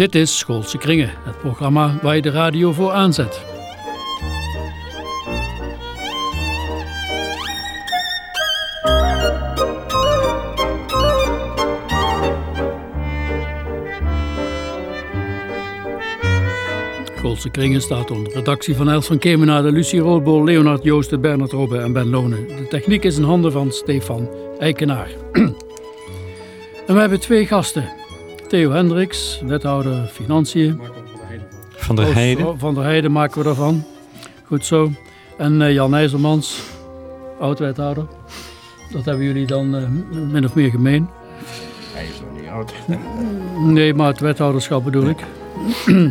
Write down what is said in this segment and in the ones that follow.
Dit is Schoolse Kringen, het programma waar je de radio voor aanzet. Schoolse Kringen staat onder redactie van Els van Kemenade, Lucie Roodbol, Leonard Joosten, Bernard Robbe en Ben Lonen. De techniek is in handen van Stefan Eikenaar. en we hebben twee gasten. Theo Hendricks, wethouder Financiën. Van der Heijden. Van der Heijden maken we ervan. Goed zo. En uh, Jan IJzermans, oud-wethouder. Dat hebben jullie dan uh, min of meer gemeen. Hij is nog niet oud. nee, maar het wethouderschap bedoel ik.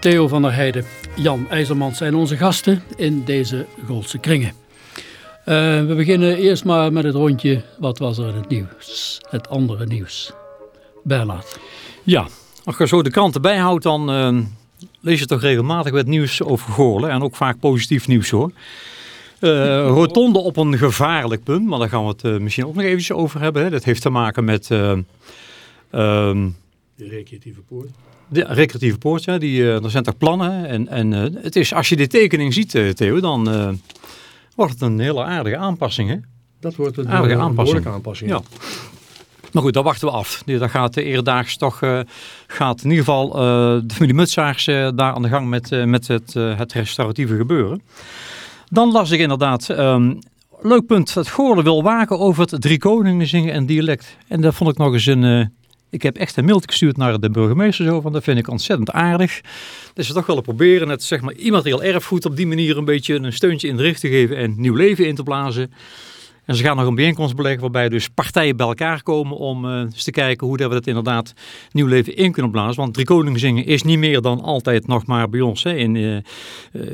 Theo van der Heijden, Jan IJzermans zijn onze gasten in deze Goldse kringen. Uh, we beginnen eerst maar met het rondje. Wat was er in het nieuws? Het andere nieuws. Bernard. Ja, als je zo de kranten bijhoudt, dan uh, lees je toch regelmatig wat nieuws over Goorlen. En ook vaak positief nieuws hoor. Uh, rotonde op een gevaarlijk punt, maar daar gaan we het uh, misschien ook nog eventjes over hebben. Hè. Dat heeft te maken met... Um, de recreatieve poort. De recreatieve poort, ja. Die, er zijn toch plannen. En, en het is, als je de tekening ziet, Theo, dan wordt het een hele aardige aanpassing. Hè? Dat wordt een aardige aanpassing. aanpassing. Ja. Maar goed, dat wachten we af. Dat gaat de eerdaags toch, uh, gaat in ieder geval uh, de familie Mutsaars uh, daar aan de gang met, met het, het restauratieve gebeuren. Dan las ik inderdaad, um, leuk punt, dat Goorlen wil waken over het drie koningen zingen en dialect. En dat vond ik nog eens een, ik heb echt een mail gestuurd naar de burgemeester zo, van dat vind ik ontzettend aardig. Dat ze toch willen proberen het zeg maar immaterieel erfgoed op die manier een beetje een steuntje in de richting te geven en nieuw leven in te blazen. En ze gaan nog een bijeenkomst beleggen waarbij dus partijen bij elkaar komen om uh, eens te kijken hoe dat we dat inderdaad nieuw leven in kunnen blazen. Want Drie Koningen zingen is niet meer dan altijd nog maar bij ons. In, uh, uh,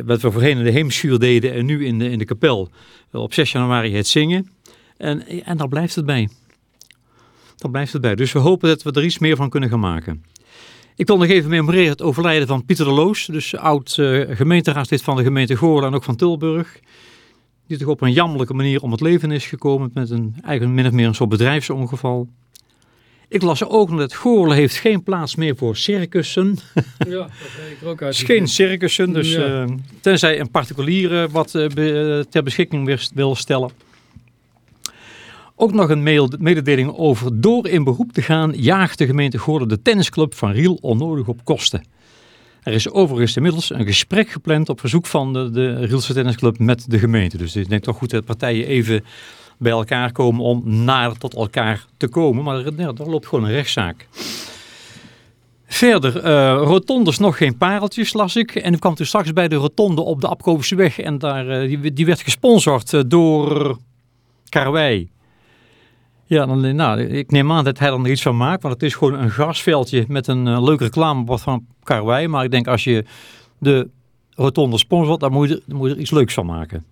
wat we voorheen in de heemschuur deden en nu in de, in de kapel. op 6 januari het zingen. En, en daar blijft het bij. Daar blijft het bij. Dus we hopen dat we er iets meer van kunnen gaan maken. Ik wil nog even memoreren het overlijden van Pieter de Loos. Dus oud gemeenteraadslid van de gemeente Goorlen en ook van Tilburg die toch op een jammerlijke manier om het leven is gekomen met een eigenlijk min of meer een soort bedrijfsongeval. Ik las ook nog dat Goorlen heeft geen plaats meer voor circussen. Ja, dat weet ik ook uit. geen circussen, dus ja. uh, tenzij een particuliere wat uh, be, ter beschikking wil stellen. Ook nog een mail, mededeling over door in beroep te gaan jaagt de gemeente Goorlen de tennisclub van Riel onnodig op kosten. Er is overigens inmiddels een gesprek gepland op verzoek van de, de Rielse Tennisclub met de gemeente. Dus ik denk toch goed dat partijen even bij elkaar komen om naar tot elkaar te komen. Maar er, loopt gewoon een rechtszaak. Verder, uh, rotondes nog geen pareltjes las ik. En ik kwam toen straks bij de rotonde op de Apkoopse weg. En daar, uh, die, die, werd gesponsord uh, door Karwei. Ja, dan, nou, ik neem aan dat hij er iets van maakt. Want het is gewoon een grasveldje met een uh, leuk reclamebord van Karwei. Maar ik denk als je de rotonde sponsort, dan moet je, dan moet je er iets leuks van maken.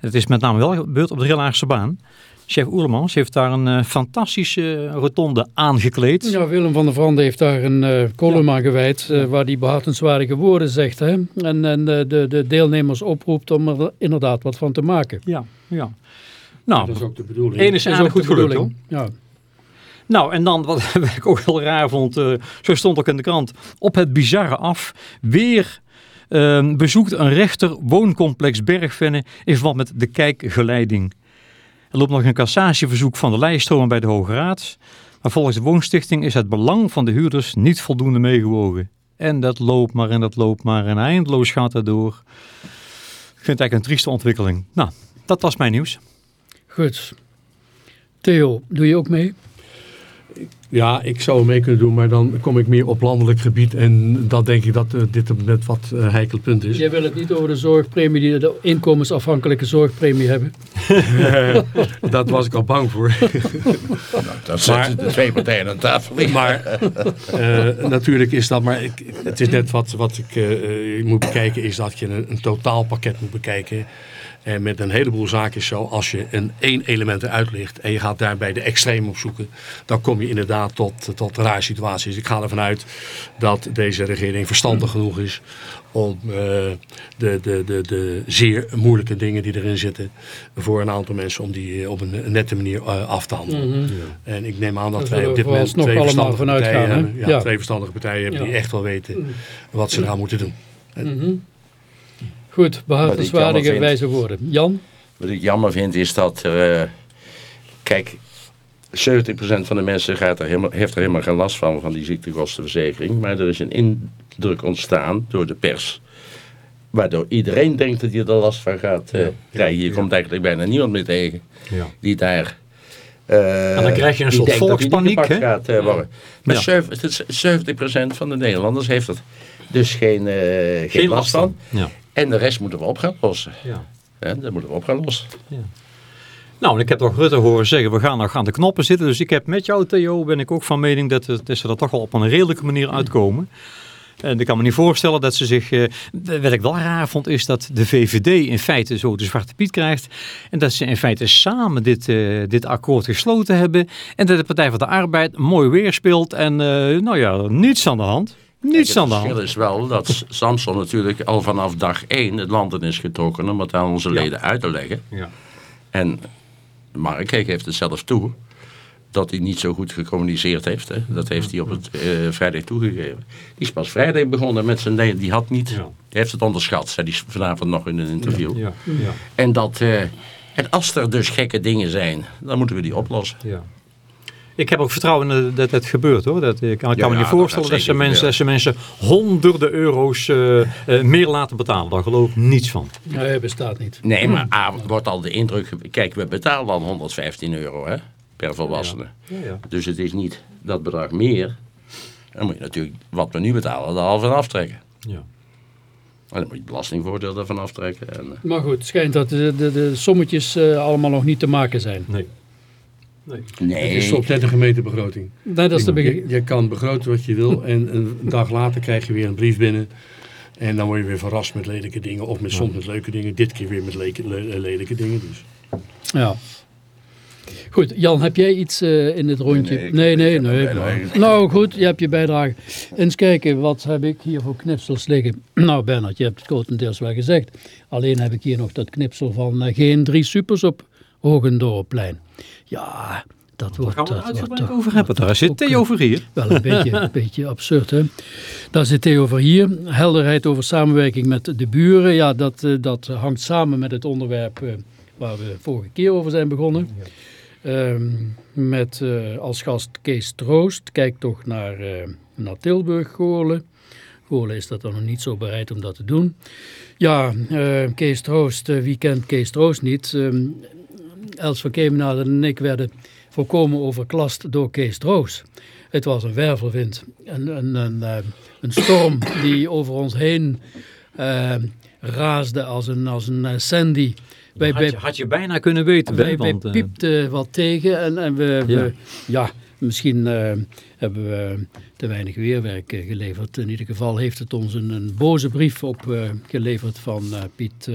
En het is met name wel gebeurd op de Rillaagse baan. Chef Oerlemans heeft daar een uh, fantastische rotonde aangekleed. Ja, Willem van der Vrande heeft daar een uh, column ja. aan gewijd, uh, waar hij behartenswaardige woorden zegt. Hè? En, en de, de deelnemers oproept om er inderdaad wat van te maken. Ja, ja. Nou, dat is ook de bedoeling. Eén is aardig goed gelukt hoor. Ja. Nou, en dan wat ik ook heel raar vond, uh, zo stond ook in de krant, op het bizarre af, weer uh, bezoekt een rechter wooncomplex Bergvenne in verband met de kijkgeleiding. Er loopt nog een cassatieverzoek van de lijststromen bij de Hoge Raad, maar volgens de woonstichting is het belang van de huurders niet voldoende meegewogen. En dat loopt maar en dat loopt maar en eindeloos gaat het door. Ik vind het eigenlijk een trieste ontwikkeling. Nou, dat was mijn nieuws. Goed. Theo, doe je ook mee? Ja, ik zou mee kunnen doen, maar dan kom ik meer op landelijk gebied. En dan denk ik dat uh, dit een net wat uh, heikel punt is. Jij wil het niet over de zorgpremie, die de inkomensafhankelijke zorgpremie hebben? dat was ik al bang voor. nou, dat zetten de twee partijen aan tafel. Maar uh, natuurlijk is dat, maar ik, het is net wat, wat ik moet bekijken, is dat je een, een totaalpakket moet bekijken. En met een heleboel zaken zo, als je een één element eruit ligt en je gaat daarbij de extreem opzoeken, dan kom je inderdaad tot, tot rare situaties. Ik ga ervan uit dat deze regering verstandig genoeg is om uh, de, de, de, de zeer moeilijke dingen die erin zitten voor een aantal mensen om die eh, op een, nette manier eh, af te handelen. Mhm. En ik neem aan dat Daar wij op dit moment twee verstandige partijen gaan, hebben. Ja, Ja. twee verstandige partijen hebben die echt wel weten wat ze eraan moeten doen. Mhm. Goed, behartenswaardige wijze woorden. Jan? Wat ik jammer vind is dat er... eh, kijk, 70% van de mensen gaat er helemaal, heeft er helemaal geen last van, van die ziektekostenverzekering. Maar er is een indruk ontstaan door de pers. Waardoor iedereen denkt dat hij er last van gaat eh, krijgen. Je komt eigenlijk bijna niemand meer tegen Ja. die daar... eh, En dan krijg je een soort volkspaniek, gepakt hè? gaat worden. Maar Ja. zeven- het is 70% van de Nederlanders heeft er dus geen, eh, geen, last van. Ja. En de rest moeten we op gaan lossen. Ja. Dat moeten we op gaan lossen. Nou, en ik heb toch Rutte horen zeggen, we gaan nog aan de knoppen zitten. Dus ik heb met jou, Theo, ben ik ook van mening dat, het- dat ze er toch wel op een redelijke manier uitkomen. En ik kan me niet voorstellen dat ze zich... eh, wat ik wel raar vond, is dat de VVD in feite zo de Zwarte Piet krijgt. En dat ze in feite samen dit, eh, dit akkoord gesloten hebben. En dat de Partij van de Arbeid mooi weerspeelt. En eh, nou ja, niets aan de hand. Niets Kijk, aan de het verschil is wel dat Samson natuurlijk al vanaf dag één het land in is getrokken om het aan onze leden uit te leggen. Ja. En Mark geeft het zelf toe dat hij niet zo goed gecommuniceerd heeft. Hè. Dat heeft hij op het eh, vrijdag toegegeven. Die is pas vrijdag begonnen met zijn nee, die had niet, Ja. heeft het onderschat, zei hij vanavond nog in een interview. Ja, ja, En dat, eh, en als er dus gekke dingen zijn, dan moeten we die oplossen. ja. Ik heb ook vertrouwen in dat het gebeurt hoor. Dat, ik kan, ik kan me ja, niet voorstellen dat ze, mensen, dat ze mensen honderden euro's eh, eh, meer laten betalen. Daar geloof ik niets van. Nee, bestaat niet. Nee, maar A, wordt al de indruk... Kijk, we betalen dan 115 euro hè, per volwassene. Ja, ja. Dus het is niet dat bedrag meer. Dan moet je natuurlijk wat we nu betalen er al van aftrekken. Ja. En dan moet je het belastingvoordeel ervan aftrekken. En, eh, Maar goed, het schijnt dat de, de, de sommetjes eh, allemaal nog niet te maken zijn. Nee. Nee. Het is op net een gemeentebegroting. Nee, dat is de je, begin. je kan begroten wat je wil en een dag later krijg je weer een brief binnen. En dan word je weer verrast met lelijke dingen of met, soms met leuke dingen. Dit keer weer met leke- le- lelijke dingen. Dus. Ja. Goed, Jan, heb jij iets eh, in het rondje? Nee, Nee, nee. Nou goed, je hebt je bijdrage. Eens kijken, wat heb ik hier voor knipsels liggen? Nou Bernard, je hebt het grotendeels wel gezegd. Alleen heb ik hier nog dat knipsel van eh, geen drie supers op Hogendorpplein. Ja, dat wordt, Gaan we toch... over hebben. Daar zit Theo over hier. Wel een beetje, een beetje absurd, hè? Daar zit Theo over hier. Helderheid over samenwerking met de buren. Ja, dat, eh, dat hangt samen met het onderwerp eh, waar we vorige keer over zijn begonnen. Ehm, met eh, als gast Kees Troost. Kijk toch naar, eh, naar Tilburg, Goorlen. Goorlen is dat dan nog niet zo bereid om dat te doen. Ja, eh, Kees Troost, wie kent Kees Troost niet? Els van Kemenade en ik werden volkomen overklast door Kees Troost. Het was een wervelwind, een, een, een, eh, een storm die over ons heen eh, raasde als een, als een eh, Sandy. Wij, Had je, wij, had je bijna kunnen weten. wij, wij want, piepten wat tegen en, en we, we- Ja. ja. misschien hebben we te weinig weerwerk geleverd. In ieder geval heeft het ons een, een boze brief opgeleverd van Piet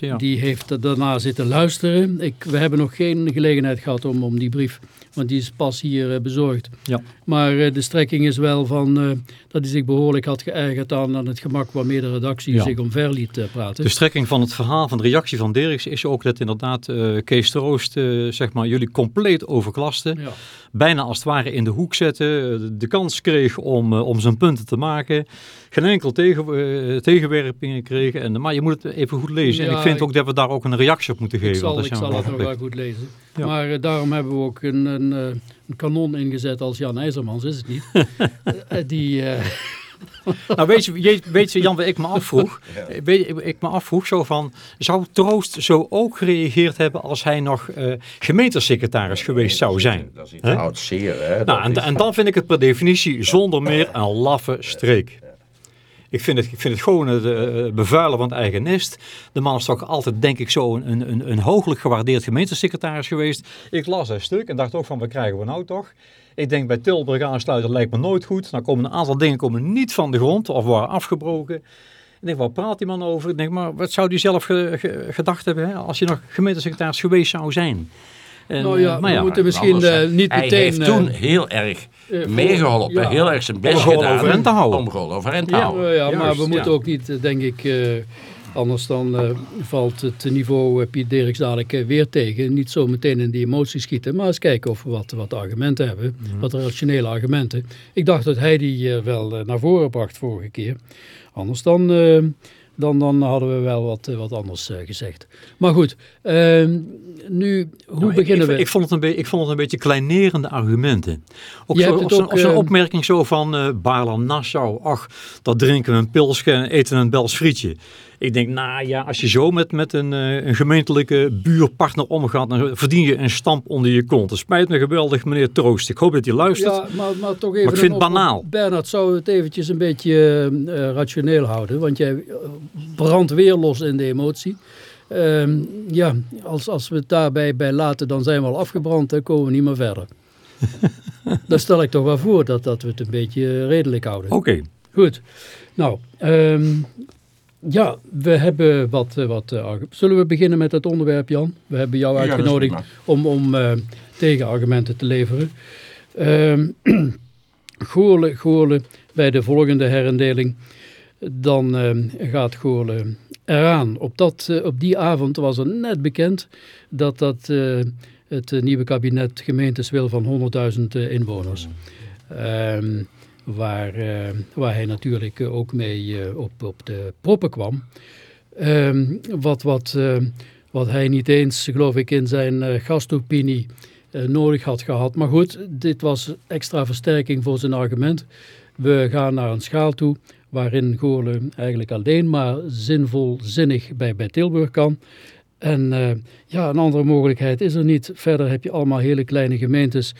ja. Die heeft daarna zitten luisteren. Ik, we hebben nog geen gelegenheid gehad om, om die brief, want die is pas hier eh, bezorgd. Ja. Maar eh, de strekking is wel van eh, dat hij zich behoorlijk had geërgerd aan, aan het gemak waarmee de redactie Ja. zich omver liet praten. De strekking van het verhaal, van de reactie van Dirks, is ook dat inderdaad Kees Troost, zeg maar, jullie compleet overklaste. ja. Bijna als het ware in de hoek zetten. De kans kreeg om, om zijn punten te maken. Geen enkel tegen, tegenwerpingen kreeg. En, maar je moet het even goed lezen. en ik vind ik- ook dat we daar ook een reactie op moeten Ik geven. zal, ik dat is zal het nog wel goed lezen. Ja. Maar eh, daarom hebben we ook een, een, eh, een kanon ingezet als Jan IJzermans, is het niet? Eh, die, eh, Nou, weet je, je- weet je, Jan, wat ik me afvroeg? Weet ik me afvroeg zo van, zou Troost zo ook gereageerd hebben als hij nog eh, gemeentesecretaris geweest zou zijn? Dat is iets oud zeer. Hè? Nou, en, is- en dan vind ik het per definitie zonder meer een laffe streek. Ik vind het, ik vind het gewoon het eh, bevuilen van het eigen nest. De man is toch altijd, denk ik, zo een, een, een hooglijk gewaardeerd gemeentesecretaris geweest. Ik las dat stuk en dacht ook van, wat krijgen we nou toch? Ik denk bij Tilburg aansluiten lijkt me nooit goed. Dan komen een aantal dingen komen niet van de grond of worden afgebroken. Ik denk, waar praat die man over? Ik denk, maar wat zou hij zelf ge- ge- gedacht hebben hè, als je nog gemeentesecretaris geweest zou zijn? En, Nou ja, eh, we moeten misschien Anders, eh, niet hij meteen... heeft eh, toen heel erg eh, meegeholpen, ja. heel erg zijn best Om gedaan overeind te houden. om overeind te Ja, houden. eh, ja maar we moeten ook niet, eh, denk ik, eh, anders dan eh, valt het niveau uh, Piet Derks dadelijk eh, weer tegen. Niet zo meteen in die emoties schieten, maar eens kijken of we wat, wat argumenten hebben, Mhm. wat rationele argumenten. Ik dacht dat hij die eh, wel eh, naar voren bracht vorige keer. Anders dan, eh, dan, dan hadden we wel wat, eh, wat anders eh, gezegd. Maar goed, eh, nu, hoe Nou, beginnen ik, we? Ik vond, het een beetje, ik vond het een beetje kleinerende argumenten. Ook zo'n eh, opmerking zo van eh Baarland Nassau. Ach, dat drinken we een pilsje en eten een Bels frietje. Ik denk, nou ja, als je zo met, met een, eh, een gemeentelijke buurpartner omgaat, dan verdien je een stamp onder je kont. Het spijt me geweldig, meneer Troost. Ik hoop dat hij luistert. Ja, maar, maar toch even ik vind het banaal. Bernard, zou het eventjes een beetje eh, rationeel houden? Want jij eh, brandt weer los in de emotie. Ehm, ja, als, als we het daarbij bij laten, dan zijn we al afgebrand en komen we niet meer verder. Dan stel ik toch wel voor dat, dat we het een beetje redelijk houden. Oké. Goed. Nou, ehm, ja, we hebben wat... eh, wat eh, Zullen we beginnen met het onderwerp, Jan? We hebben jou uitgenodigd om, om eh, tegenargumenten te leveren. Ehm Goorle, Goorle, bij de volgende herindeling, dan ehm, gaat Goorle eraan. Op, dat, op die avond was er net bekend dat, dat het nieuwe kabinet gemeentes wil van 100.000 eh, inwoners. Ehm, waar, eh, waar hij natuurlijk eh, ook mee eh, op, op de proppen kwam. Ehm, wat, wat, wat hij niet eens, geloof ik, in zijn gastopinie nodig had gehad. Maar goed, dit was extra versterking voor zijn argument. We gaan naar een schaal toe waarin Goorle eigenlijk alleen maar zinvol, zinnig bij, bij Tilburg kan. En ja, een andere mogelijkheid is er niet. Verder heb je allemaal hele kleine gemeentes.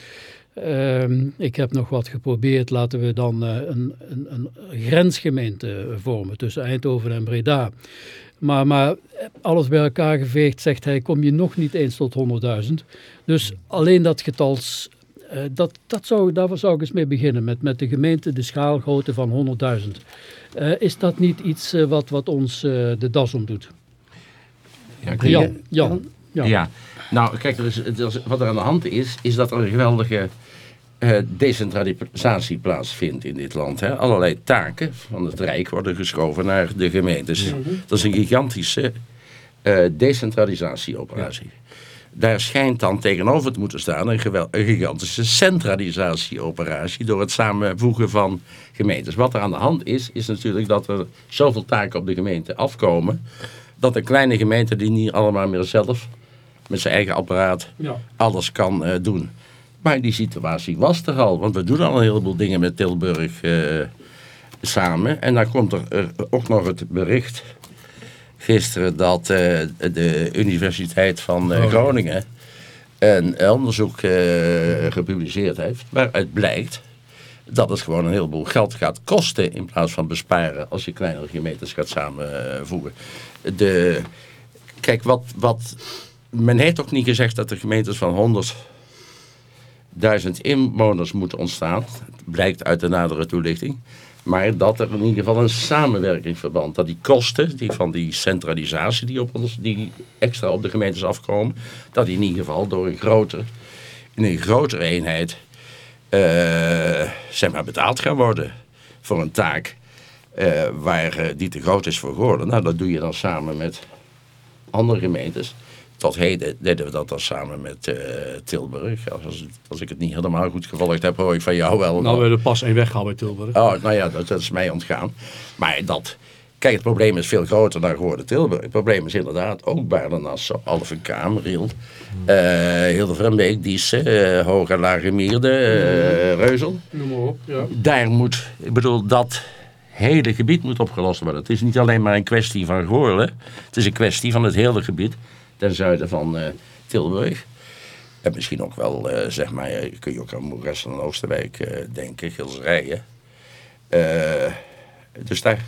Ehm, ik heb nog wat geprobeerd. Laten we dan eh, een, een, een grensgemeente vormen tussen Eindhoven en Breda. Maar, maar alles bij elkaar geveegd, zegt hij, kom je nog niet eens tot 100.000. Dus alleen dat getals, eh, dat, dat zou, daar zou ik eens mee beginnen. Met, met de gemeente, de schaalgrootte van 100.000. Eh, is dat niet iets eh, wat, wat ons eh, de das omdoet? Ja, Jan, Jan. Ja. Ja. nou kijk, er is, er is- wat er aan de hand is, is dat er een geweldige eh, decentralisatie plaatsvindt in dit land. Hè. Allerlei taken van het Rijk worden geschoven naar de gemeentes. Dat is een gigantische eh, decentralisatieoperatie. Daar schijnt dan tegenover te moeten staan een, gewel- een gigantische centralisatieoperatie door het samenvoegen van gemeentes. Wat er aan de hand is, is natuurlijk dat er zoveel taken op de gemeente afkomen, dat een kleine gemeente die niet allemaal meer zelf met zijn eigen apparaat Ja. alles kan eh, doen. Maar die situatie was er al, want we doen al een heleboel dingen met Tilburg eh, samen. En dan komt er ook nog het bericht gisteren dat eh, de Universiteit van eh, Groningen een onderzoek gepubliceerd heeft, waaruit blijkt dat het gewoon een heleboel geld gaat kosten in plaats van besparen als je kleinere gemeentes gaat samenvoegen. De, kijk, wat, wat, men heeft ook niet gezegd dat de gemeentes van 100.000 inwoners moeten ontstaan. Blijkt uit de nadere toelichting. Maar dat er in ieder geval een samenwerkingsverband, dat die kosten die van die centralisatie die, op ons, die extra op de gemeentes afkomen, dat die in ieder geval door een grotere, in een grotere eenheid eh, zeg maar betaald gaan worden voor een taak eh, waar, eh, die te groot is voor Goorlen. Nou, dat doe je dan samen met andere gemeentes. Tot heden deden we dat dan samen met eh, Tilburg. Als, als, ik het niet helemaal goed gevolgd heb, hoor ik van jou wel. Nou, we hebben pas één weggehaald bij Tilburg. Oh, nou ja, dat, dat is mij ontgaan. Maar dat... Kijk, het probleem is veel groter dan geworden Tilburg. Het probleem is inderdaad ook Baarden-Nassau, Alphen-Kaam, Riel, eh Hilde Diesse, eh Hoge Lage Mierde, eh, Reuzel. Noem maar op. Ja. Daar moet, ik bedoel, dat hele gebied moet opgelost worden. Het is niet alleen maar een kwestie van Goorlen. Het is een kwestie van het hele gebied ten zuiden van eh, Tilburg. En misschien ook wel, eh, zeg maar, eh, kun je ook aan Moeres en Oosterwijk denken, Gilserijen. Dus daar,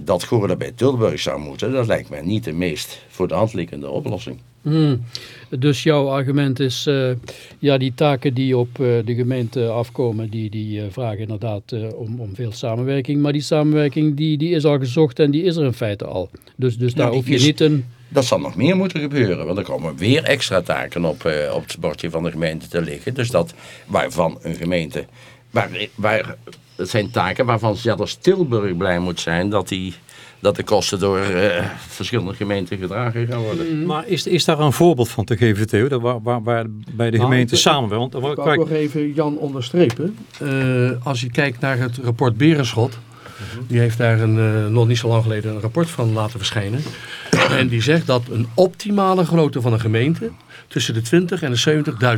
dat Goorlen bij Tilburg zou moeten, dat lijkt mij niet de meest voor de hand liggende oplossing. Hmm. Dus jouw argument is, ja, die taken die op de gemeente afkomen, die, die vragen inderdaad om, om veel samenwerking. Maar die samenwerking die, die is al gezocht en die is er in feite al. Dus, dus daar die hoef je is- niet een... Dat zal nog meer moeten gebeuren, want er komen weer extra taken op, eh, op het bordje van de gemeente te liggen. Dus dat waarvan een gemeente, waar, waar, het zijn taken waarvan zelfs Tilburg blij moet zijn dat, die, dat de kosten door eh, verschillende gemeenten gedragen gaan worden. Maar is, is daar een voorbeeld van te geven, Theo, dat waar, waar, waar bij de Nou, gemeente samenwerken? Want, Ik wil nog even Jan onderstrepen. Eh, als je kijkt naar het rapport Berenschot. Die heeft daar een, eh, nog niet zo lang geleden een rapport van laten verschijnen. En die zegt dat een optimale grootte van een gemeente tussen de 20 en de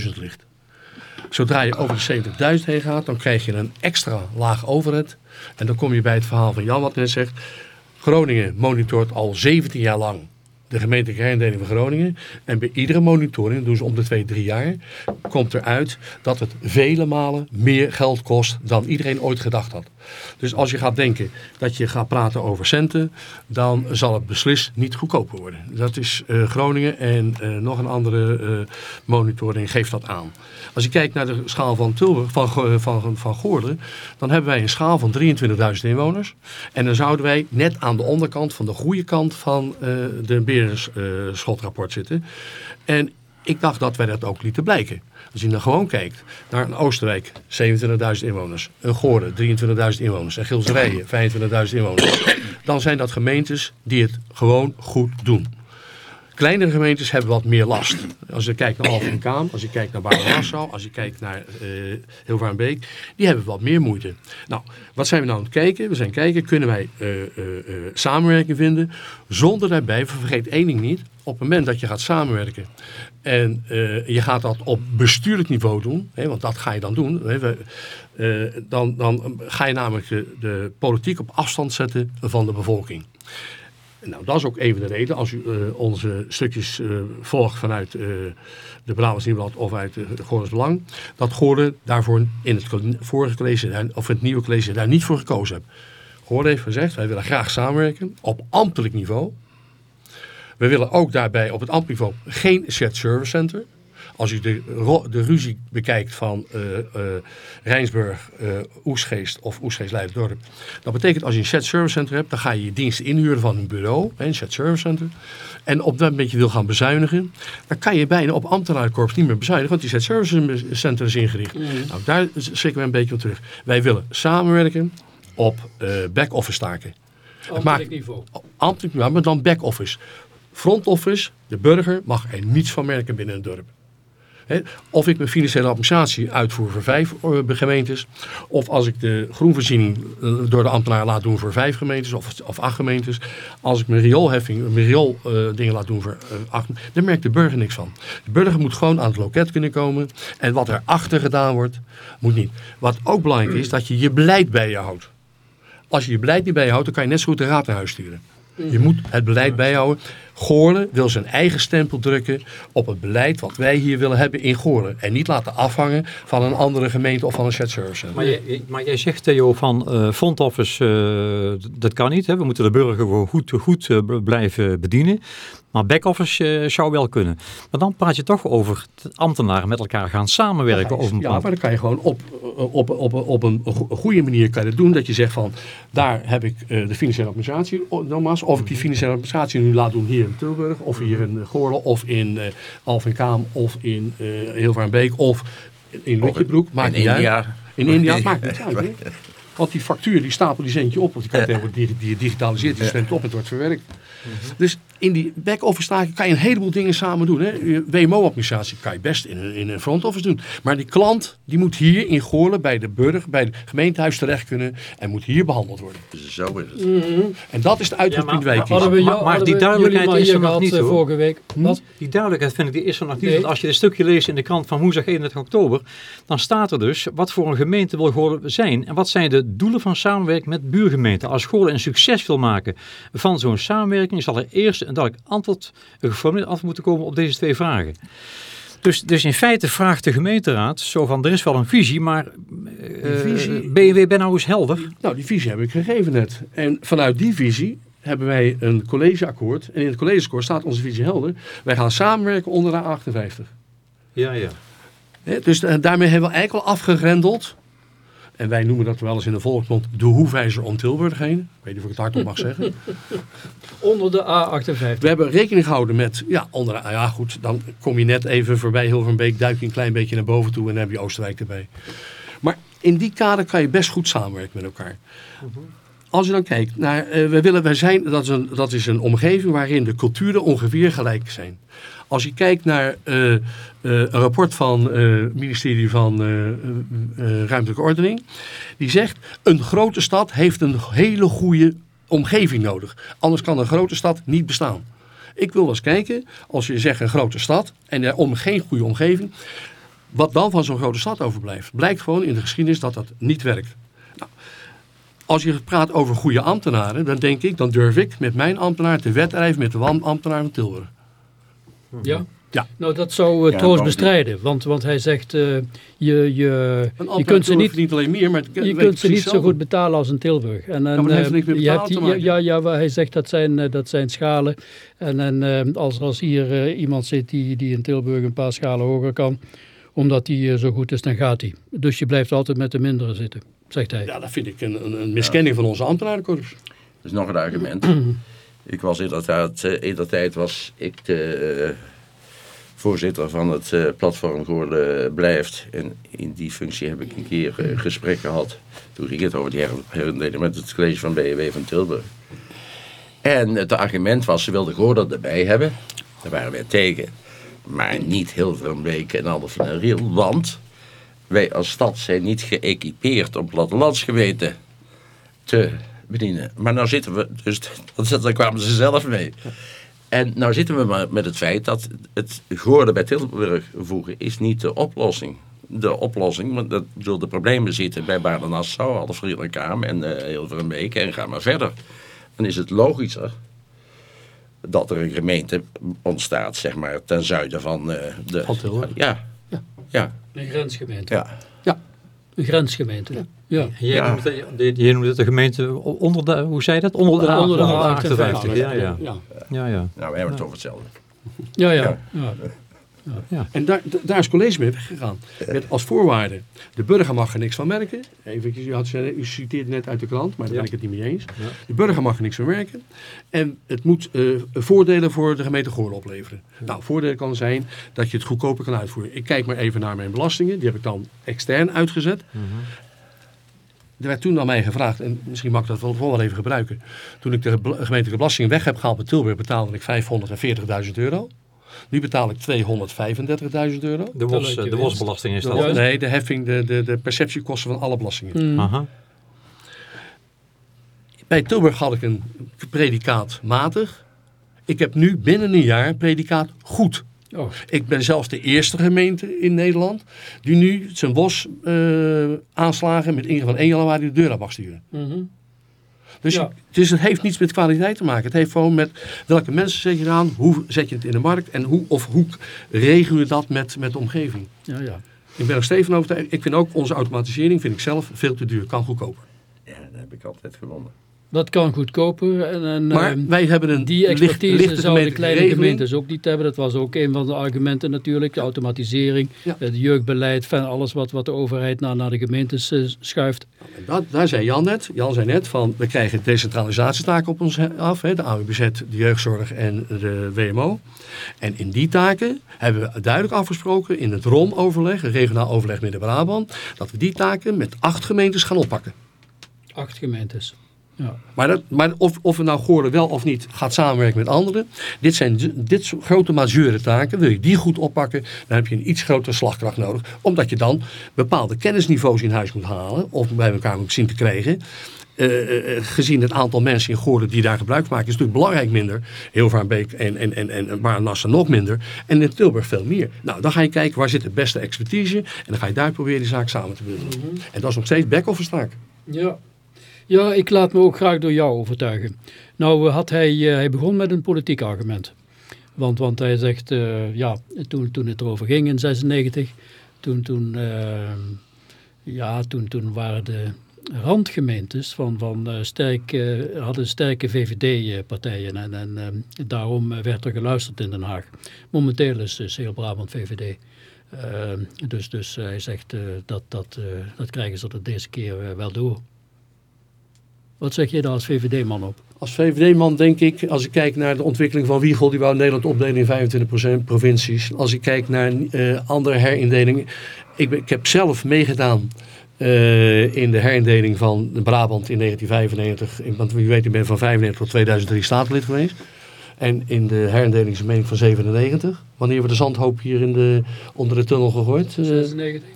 70.000 ligt. Zodra je over de 70.000 heen gaat, dan krijg je een extra laag overhead. En dan kom je bij het verhaal van Jan wat net zegt. Groningen monitort al 17 jaar lang de gemeentelijke herindeling van Groningen. En bij iedere monitoring, doen ze om de twee, drie jaar, komt eruit dat het vele malen meer geld kost dan iedereen ooit gedacht had. Dus als je gaat denken dat je gaat praten over centen, dan zal het beslist niet goedkoper worden. Dat is eh, Groningen en eh, nog een andere eh, monitoring geeft dat aan. Als je kijkt naar de schaal van Tilburg, van, van, van Goorlen, dan hebben wij een schaal van 23.000 inwoners. En dan zouden wij net aan de onderkant van de goede kant van de Berenschot-rapport zitten. En ik dacht dat wij dat ook lieten blijken. Als je dan gewoon kijkt naar een Oosterwijk, 27.000 inwoners. Een Goorden, 23.000 inwoners. En Gilserijen, 25.000 inwoners. Dan zijn dat gemeentes die het gewoon goed doen. Kleinere gemeentes hebben wat meer last. Als je kijkt naar Alphen en Kaam, als je kijkt naar Baarn-Nassau, als je kijkt naar uh, Hilvarenbeek, die hebben wat meer moeite. Nou, wat zijn we nou aan het kijken? We zijn kijken, kunnen wij uh, uh, samenwerking vinden zonder daarbij, vergeet één ding niet, op het moment dat je gaat samenwerken en je gaat dat op bestuurlijk niveau doen, hè, want dat ga je dan doen, we, dan, dan ga je namelijk de, de politiek op afstand zetten van de bevolking. Nou, dat is ook een van de redenen. Als u uh, onze stukjes uh, volgt vanuit uh, de Brabants Nieuwblad of uit de Goorles Belang, dat Goorden daarvoor in het vorige college, of het nieuwe college, daar niet voor gekozen hebben. Goorden heeft gezegd, wij willen graag samenwerken op ambtelijk niveau. We willen ook daarbij op het ambtelijk niveau geen shared service center. Als u de, de ruzie bekijkt van uh, uh, Rijnsburg, uh, Oesgeest of Oesgeest-Leiderdorp. Dat betekent als je een shared service center hebt, dan ga je je diensten inhuren van een bureau, een shared service center. En op dat moment je wil gaan bezuinigen, dan kan je bijna op ambtenarenkorps niet meer bezuinigen, want die shared service center is ingericht. Mm. Nou, daar schrikken we een beetje op terug. Wij willen samenwerken op back-office taken. Ambtelijk niveau. Ambtelijk niveau, maar dan back-office. Front office, de burger, mag er niets van merken binnen een dorp. Of ik mijn financiële administratie uitvoer voor vijf uh, gemeentes. Of als ik de groenvoorziening uh, door de ambtenaar laat doen voor vijf gemeentes of, of acht gemeentes. Als ik mijn rioolheffing, mijn riool uh, dingen laat doen voor acht Dan merkt de burger niks van. De burger moet gewoon aan het loket kunnen komen. En wat er achter gedaan wordt, moet niet. Wat ook belangrijk is, dat je je beleid bij je houdt. Als je je beleid niet bij je houdt, dan kan je net zo goed de raad naar huis sturen. Je moet het beleid bijhouden. Goorlen wil zijn eigen stempel drukken op het beleid wat wij hier willen hebben in Goorlen. En niet laten afhangen van een andere gemeente of van een shared service. Maar, jij, maar jij zegt Theo van uh, front office, uh, dat kan niet. Hè? We moeten de burger gewoon goed, goed uh, blijven bedienen. Maar back-office uh, zou wel kunnen. Maar dan praat je toch over ambtenaren met elkaar gaan samenwerken. Ja, over een ja maar dan kan je gewoon op, op, op, op een goede manier kan je dat doen. Dat je zegt van, daar heb ik uh, de financiële administratie nogmaals. Of ik die financiële administratie nu laat doen hier in Tilburg. Of hier in Goorlen. Of in uh, Alphen Of in uh, Hilvarenbeek. Of in Lutjebroek. Maakt in niet India. uit. In India. maakt niet uit. Hè? Want die factuur, die stapel die zend je op. Want die kan tegenwoordig die digitaliseerd. Die stemt op en het wordt verwerkt. Mm -hmm. Dus in die back-office taken kan je een heleboel dingen samen doen. WMO-administratie kan je best in een, in een front-office doen. Maar die klant die moet hier in Goorlen bij de burger, bij het gemeentehuis terecht kunnen. En moet hier behandeld worden. Zo is het. Mm -hmm. En dat is de uitgangspunt ja, maar, maar, maar, maar die duidelijkheid is er nog niet uh, vorige week. Hm? Die duidelijkheid vind ik, die is er nog niet. Nee. Want als je een stukje leest in de krant van woensdag 31 oktober. Dan staat er dus wat voor een gemeente wil Goorlen zijn. En wat zijn de doelen van samenwerking met buurgemeenten. Als Goorlen een succes wil maken van zo'n samenwerking. Zal er eerst een duidelijk antwoord, een geformuleerd antwoord moeten komen op deze twee vragen. Dus, dus in feite vraagt de gemeenteraad zo van, er is wel een visie, maar uh, visie, BNW ben nou eens helder. Nou, die visie heb ik gegeven net. En vanuit die visie hebben wij een collegeakkoord. En in het collegeakkoord staat onze visie helder. Wij gaan samenwerken onder de A58. Ja, ja. He, dus uh, daarmee hebben we eigenlijk al afgerendeld En wij noemen dat wel eens in de volksmond de hoefijzer om Tilburg heen. Ik weet niet of ik het hardop mag zeggen. Onder de A58. We hebben rekening gehouden met, ja, onder, ah ja goed, dan kom je net even voorbij Hilverenbeek, duik je een klein beetje naar boven toe en dan heb je Oosterwijk erbij. Maar in die kader kan je best goed samenwerken met elkaar. Als je dan kijkt naar, eh, we willen, wij zijn, dat is, een, dat is een omgeving waarin de culturen ongeveer gelijk zijn. Als je kijkt naar eh, eh, een rapport van het ministerie van Ruimtelijke Ordening, die zegt een grote stad heeft een hele goede omgeving nodig. Anders kan een grote stad niet bestaan. Ik wil eens kijken, als je zegt een grote stad en er om geen goede omgeving, wat dan van zo'n grote stad overblijft. Blijkt gewoon in de geschiedenis dat dat niet werkt. Als je praat over goede ambtenaren, dan denk ik, dan durf ik met mijn ambtenaar te wedrijven met de wan- ambtenaar van Tilburg. Ja? Ja. Nou, dat zou uh, Ja, Toos want- bestrijden. Want, want hij zegt, eh, je, je, je kunt ze niet... verdient alleen meer, maar het Je kunt ze niet zo goed betalen als in Tilburg. En, maar heeft eh, niks betalen hebt te hier- maken. Ja, ja, waar hij zegt dat zijn, eh, dat zijn schalen. En, en eh, als, als hier eh, iemand zit die, die in Tilburg een paar schalen hoger kan, omdat die eh, zo goed is, dan gaat hij. Dus je blijft altijd met de mindere zitten, zegt hij. Ja, dat vind ik een, een, een miskenning van onze ambtenarenkorps. Dat is nog een argument. ik was inderdaad, eh, in dat tijd was ik de eh, voorzitter van het eh, platform Goorlen Blijft. En in die functie heb ik een keer gesprek gehad. Toen ging het over die her- herindeling met het college van BEW van Tilburg. En het argument was, ze wilden Goorlen erbij hebben. Daar waren wij tegen. Maar niet Hilverenbeek en Alphen en Riel. Want wij als stad zijn niet geëquipeerd om plattelandsgeweten te bedienen. Maar nou zitten we, dus dat- daar kwamen ze zelf mee. En nou zitten we maar met het feit dat het Goorden bij Tilburg voegen is niet de oplossing. De oplossing, want dat, bedoel, de problemen zitten bij en Kaam en uh, Hilverenbeek en ga maar verder. Dan is het logischer dat er een gemeente ontstaat, zeg maar, ten zuiden van uh, de... Van Tilburg. Ja, ja, Een grensgemeente. ja. Een grensgemeente. Ja. Jij Ja. noemt, het- jij noemt het de gemeente onder de, hoe zei je dat? Onder de, Onder de A- 58. Ja, ja. ja. ja, ja. Nou, we hebben het over hetzelfde. Ja, ja. Ja. En daar, daar is college mee weggegaan. Met als voorwaarde, de burger mag er niks van merken. Even, u, had, u citeerde net uit de krant, maar daar ben ik het niet mee eens. De burger mag er niks van merken. En het moet eh, voordelen voor de gemeente Goorlen opleveren. Nou, voordelen kan zijn dat je het goedkoper kan uitvoeren. Ik kijk maar even naar mijn belastingen. Die heb ik dan extern uitgezet. Er werd toen aan mij gevraagd, en misschien mag ik dat wel, wel even gebruiken. Toen ik de gemeentelijke belastingen weg heb gehaald bij Tilburg, betaalde ik 540.000 euro. Nu betaal ik 235.000 euro. De, WOS, je de winst. WOS-belasting is dat. Nee, de heffing, de, de, de perceptiekosten van alle belastingen. Mm. Aha. Bij Tilburg had ik een predicaat matig. Ik heb nu binnen een jaar predicaat goed. Oh, Ik ben zelfs de eerste gemeente in Nederland die nu zijn bos eh, aanslagen met ingang van 1 januari de deur af mag sturen. mhm. Dus, Ja. je- dus het heeft niets met kwaliteit te maken. Het heeft gewoon met welke mensen zet je eraan, hoe zet je het in de markt en hoe, of hoe regel je dat met, met de omgeving. ja, ja. Ik ben er steeds van overtuigd. Ik vind ook onze automatisering vind ik zelf veel te duur. Kan goedkoper. Ja, dat heb ik altijd gewonnen. Dat kan goedkoper. En, en, Maar ehm, wij hebben een Die licht- expertise lichte zouden kleine regeling. gemeentes ook niet hebben. Dat was ook een van de argumenten natuurlijk. De automatisering, Ja. het jeugdbeleid, van alles wat, wat de overheid naar, naar de gemeentes eh, schuift. Dat, daar zei Jan net. Jan zei net van we krijgen decentralisatietaken op ons he- af. Hè, de AWBZ, de jeugdzorg en de WMO. En in die taken hebben we duidelijk afgesproken in het ROM-overleg, het regionaal overleg Midden-Brabant, dat we die taken met acht gemeentes gaan oppakken. Acht gemeentes. Ja. Maar, dat, maar of, of we nou Goorlen wel of niet gaat samenwerken met anderen. Dit zijn dit soort grote majeure taken. Wil je die goed oppakken, dan heb je een iets grotere slagkracht nodig. Omdat je dan bepaalde kennisniveaus in huis moet halen. Of bij elkaar moet zien te krijgen. Eh, eh, eh, gezien het aantal mensen in Goorlen die daar gebruik van maken, is natuurlijk belangrijk minder. Hilvarenbeek en, en, en, en Baarnassa nog minder. En in Tilburg veel meer. Nou, dan ga je kijken waar zit de beste expertise. En dan ga je daar proberen die zaak samen te bundelen. En dat is nog steeds back-office taak. Ja. Ja, ik laat me ook graag door jou overtuigen. Nou had hij, eh, hij begon met een politiek argument. Want, want hij zegt, eh, ja, toen, toen het erover ging in 96, toen, toen, eh, ja, toen, toen waren de randgemeentes van, van eh, sterk, eh, hadden sterke VVD-partijen en, en eh, daarom werd er geluisterd in Den Haag. Momenteel is, is heel Brabant VVD. Dus, dus hij zegt eh, dat, dat, eh, dat krijgen ze er deze keer eh, wel door. Wat zeg je daar als VVD-man op? Als VVD-man denk ik, als ik kijk naar de ontwikkeling van Wiegel, die wou Nederland opdelen in 25% provincies. Als ik kijk naar eh, andere herindelingen. Ik, ben- ik heb zelf meegedaan eh, in de herindeling van Brabant in 1995. In- Want wie weet, ik ben van 95 tot 2003 staatslid geweest. En in de herindelingsgemeenschap van 97. Wanneer we de zandhoop hier in de, onder de tunnel gegooid. eh, 96?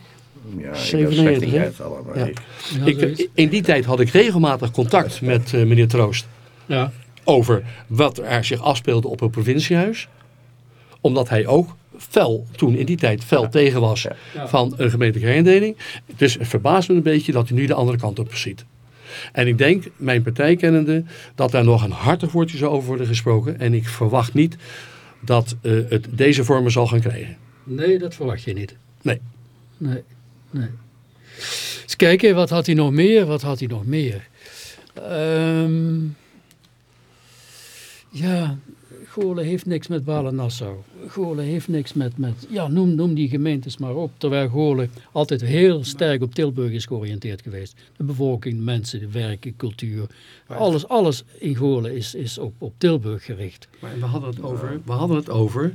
Ja, ik 97, ben slecht in hè? Ja. ik- in die tijd had ik regelmatig contact met eh, meneer Troost. ja. over wat er zich afspeelde op het provinciehuis. Omdat hij ook fel, toen in die tijd fel tegen was Ja. van een gemeentelijke herindeling. Dus het verbaast me een beetje dat hij nu de andere kant op ziet. En ik denk, mijn partij kennende, dat daar nog een hartig woordje zou over worden gesproken. En ik verwacht niet dat eh, het deze vormen zal gaan krijgen. Nee, dat verwacht je niet. Nee. Nee, nee. Eens kijken, wat had hij nog meer? Wat had hij nog meer? Ehm, ja, Goorlen heeft niks met Balen-Nassau. Goorlen heeft niks met, met ja, noem, noem die gemeentes maar op. Terwijl Goorlen altijd heel sterk op Tilburg is georiënteerd geweest. De bevolking, de mensen, de werken, cultuur. Alles, alles in Goorlen is, is op, op Tilburg gericht. Maar we hadden het over, we hadden het over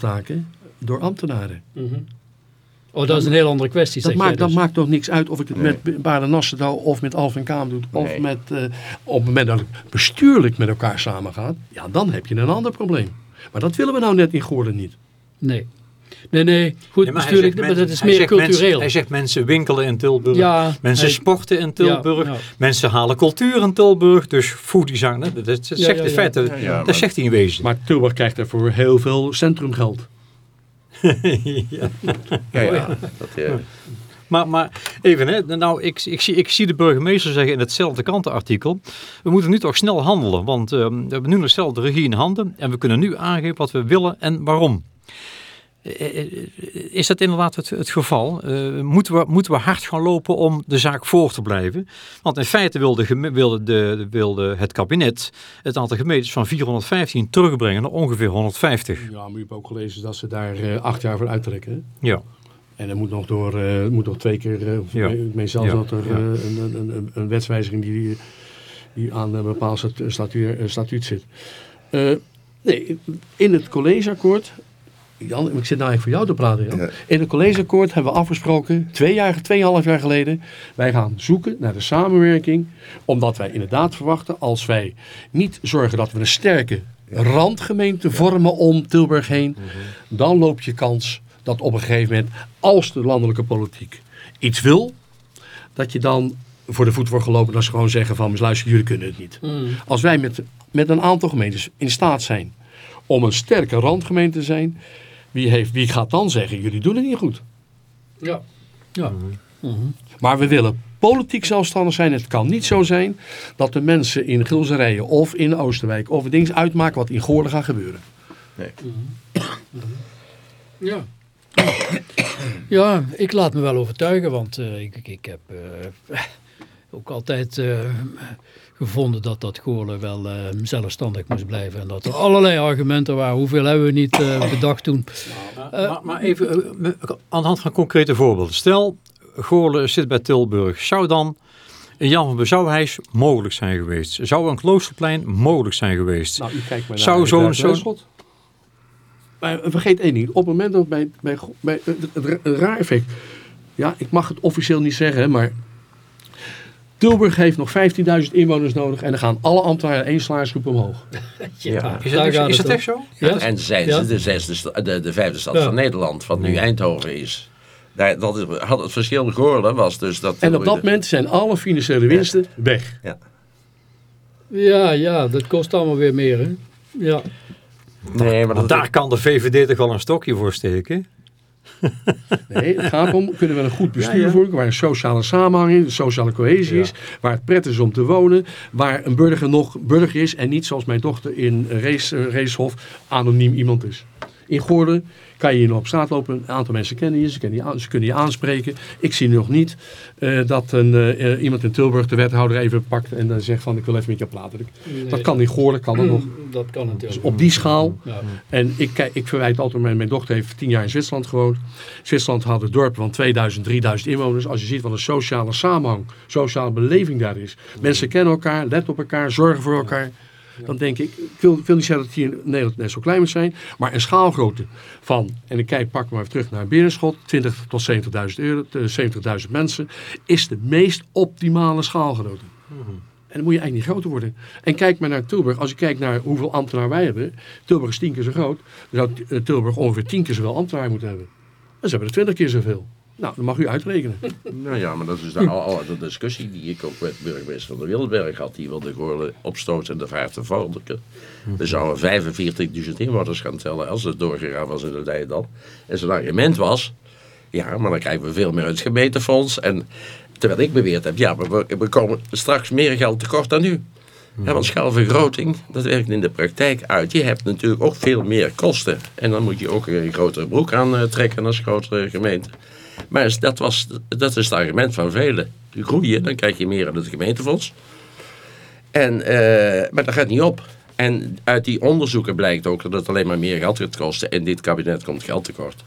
taken door ambtenaren. Oh, dat is een heel andere kwestie, Dat zeg maakt, jij dat dus. maakt toch niks uit of ik het Nee. met Baden Nassendouw of met Alphen Kaam doe. Of Nee. met, eh, op het moment dat het bestuurlijk met elkaar samengaat. Ja, dan heb je een ander probleem. Maar dat willen we nou net in Goorden niet. Nee. Nee, nee. Goed, maar bestuurlijk, maar dat is meer mensen- cultureel. hij zegt mensen winkelen in Tilburg. Ja, mensen hij- sporten in Tilburg. Ja, ja. Mensen halen cultuur in Tilburg. Dus food design. Dat, dat zegt ja, in ja. feite. Ja, ja, dat zegt hij in wezen. Maar Tilburg krijgt daarvoor heel veel centrumgeld. Ja, ja. Dat, eh, Maar, maar even, hè, nou, ik, ik, zie, ik zie de burgemeester zeggen in hetzelfde krantenartikel. We moeten nu toch snel handelen, want eh, we hebben nu nog snel de regie in handen. En we kunnen nu aangeven wat we willen en waarom. Eh, eh, Is dat inderdaad het, het geval? Eh, moeten, we, moeten we hard gaan lopen om de zaak voor te blijven? Want in feite wilde, wilde, de, wilde het kabinet het aantal gemeentes van 415 terugbrengen naar ongeveer 150. Ja, maar u hebt ook gelezen dat ze daar eh, acht jaar voor uittrekken. hè? Ja. En er moet nog door, eh, moet nog twee keer, eh, Ja. ik meen zelfs Ja. dat er Ja. eh, een, een, een, een wetswijziging die, die aan een bepaald statu- statuut, eh, statuut zit. Eh, nee, in het collegeakkoord, Jan, ik zit nou eigenlijk voor jou te praten Jan. Ja. In het collegeakkoord hebben we afgesproken, twee jaar, tweeënhalf jaar geleden, wij gaan zoeken naar de samenwerking, omdat wij inderdaad verwachten, als wij niet zorgen dat we een sterke randgemeente vormen om Tilburg heen, dan loop je kans dat op een gegeven moment, als de landelijke politiek iets wil, dat je dan voor de voet wordt gelopen dat ze gewoon zeggen van, luister, jullie kunnen het niet. Mm. Als wij met, met een aantal gemeentes in staat zijn om een sterke randgemeente te zijn, wie, heeft, wie gaat dan zeggen, jullie doen het niet goed. Ja. Ja. Maar we willen politiek zelfstandig zijn. Het kan niet zo zijn dat de mensen in Gilserijen of in Oosterwijk of dingen uitmaken wat in Goorlen gaat gebeuren. Ja. Ja, ik laat me wel overtuigen, want eh, ik, ik, ik heb eh, ook altijd eh, gevonden dat dat Goorlen wel eh, zelfstandig moest blijven. En dat er allerlei argumenten waren. Hoeveel hebben we niet eh, bedacht toen? maar, maar even eh, aan de hand van concrete voorbeelden. Stel, Goorlen zit bij Tilburg. Zou dan een Jan van Bezouwhuis mogelijk zijn geweest? Zou een Kloosterplein mogelijk zijn geweest? Nou, u kijkt maar Zou naar zo'n-. Maar vergeet één ding. Op het moment dat bij, bij, bij het, het, het raar effect. Ja, ik mag het officieel niet zeggen, maar Tilburg heeft nog 15.000 inwoners nodig en dan gaan alle ambtenaren één salarisgroep omhoog. Ja. is dat, is dat echt zo? Ja? En zijn Ja. ze de, zesde, de, de vijfde stad Ja. van Nederland, wat nu Eindhoven is. Daar, dat is, had het verschil Goorlen was dus dat... En op dat moment zijn alle financiële winsten weg. Ja, ja, dat kost allemaal weer meer, hè? Ja. Nee, maar dat, daar kan de VVD toch wel een stokje voor steken? Nee, het gaat om, kunnen we een goed bestuur Ja, ja. voeren, waar een sociale samenhang is, sociale cohesie is, waar het prettig is om te wonen, waar een burger nog burger is en niet zoals mijn dochter in Race, eh, Racehof anoniem iemand is. In Goorden kan je hier nog op straat lopen. Een aantal mensen kennen je, ze, kennen je, ze kunnen je aanspreken. Ik zie nog niet eh, dat een, eh, iemand in Tilburg de wethouder even pakt en dan zegt van ik wil even met je praten. Dat kan in Goorden, kan dat nog. Dat kan natuurlijk. Dus op die schaal. Ja. En ik, ik verwijt altijd, mijn, mijn dochter heeft tien jaar in Zwitserland gewoond. Zwitserland had een dorp van 2000, 3000 inwoners. Als je ziet wat een sociale samenhang, sociale beleving daar is. Mensen kennen elkaar, letten op elkaar, zorgen voor elkaar. Dan denk ik, ik wil, ik wil niet zeggen dat het hier in Nederland net zo klein moet zijn. Maar een schaalgrootte van, en ik kijk, pak maar even terug naar Berenschot. 20 tot 70.000 euro, eh, 70.000 mensen. Is de meest optimale schaalgrootte. En dan moet je eigenlijk niet groter worden. En kijk maar naar Tilburg. Als je kijkt naar hoeveel ambtenaren wij hebben. Tilburg is tien keer zo groot. Dan zou eh, Tilburg ongeveer tien keer zoveel ambtenaren moeten hebben. En ze hebben er twintig keer zoveel. Nou, dan mag u uitrekenen. Nou ja, maar dat is de al de discussie die ik ook met burgemeester van de Wildberg had. Die wilde Goorlen opstoten en de vaart te vorderen. We zouden 45.000 inwoners gaan tellen als het doorgegaan was in de Leidal. En zijn argument was, ja, maar dan krijgen we veel meer uit het gemeentefonds. En terwijl ik beweerd heb, ja, maar we, we komen straks meer geld tekort dan nu. Ja, want schaalvergroting, dat werkt in de praktijk uit. Je hebt natuurlijk ook veel meer kosten. En dan moet je ook een grotere broek aan eh, trekken als grotere gemeente. Maar dat, was, dat is het argument van velen. Je groeien, dan krijg je meer aan het gemeentefonds. En, eh, maar dat gaat niet op. En uit die onderzoeken blijkt ook dat het alleen maar meer geld gaat kosten. En dit kabinet komt geld tekort.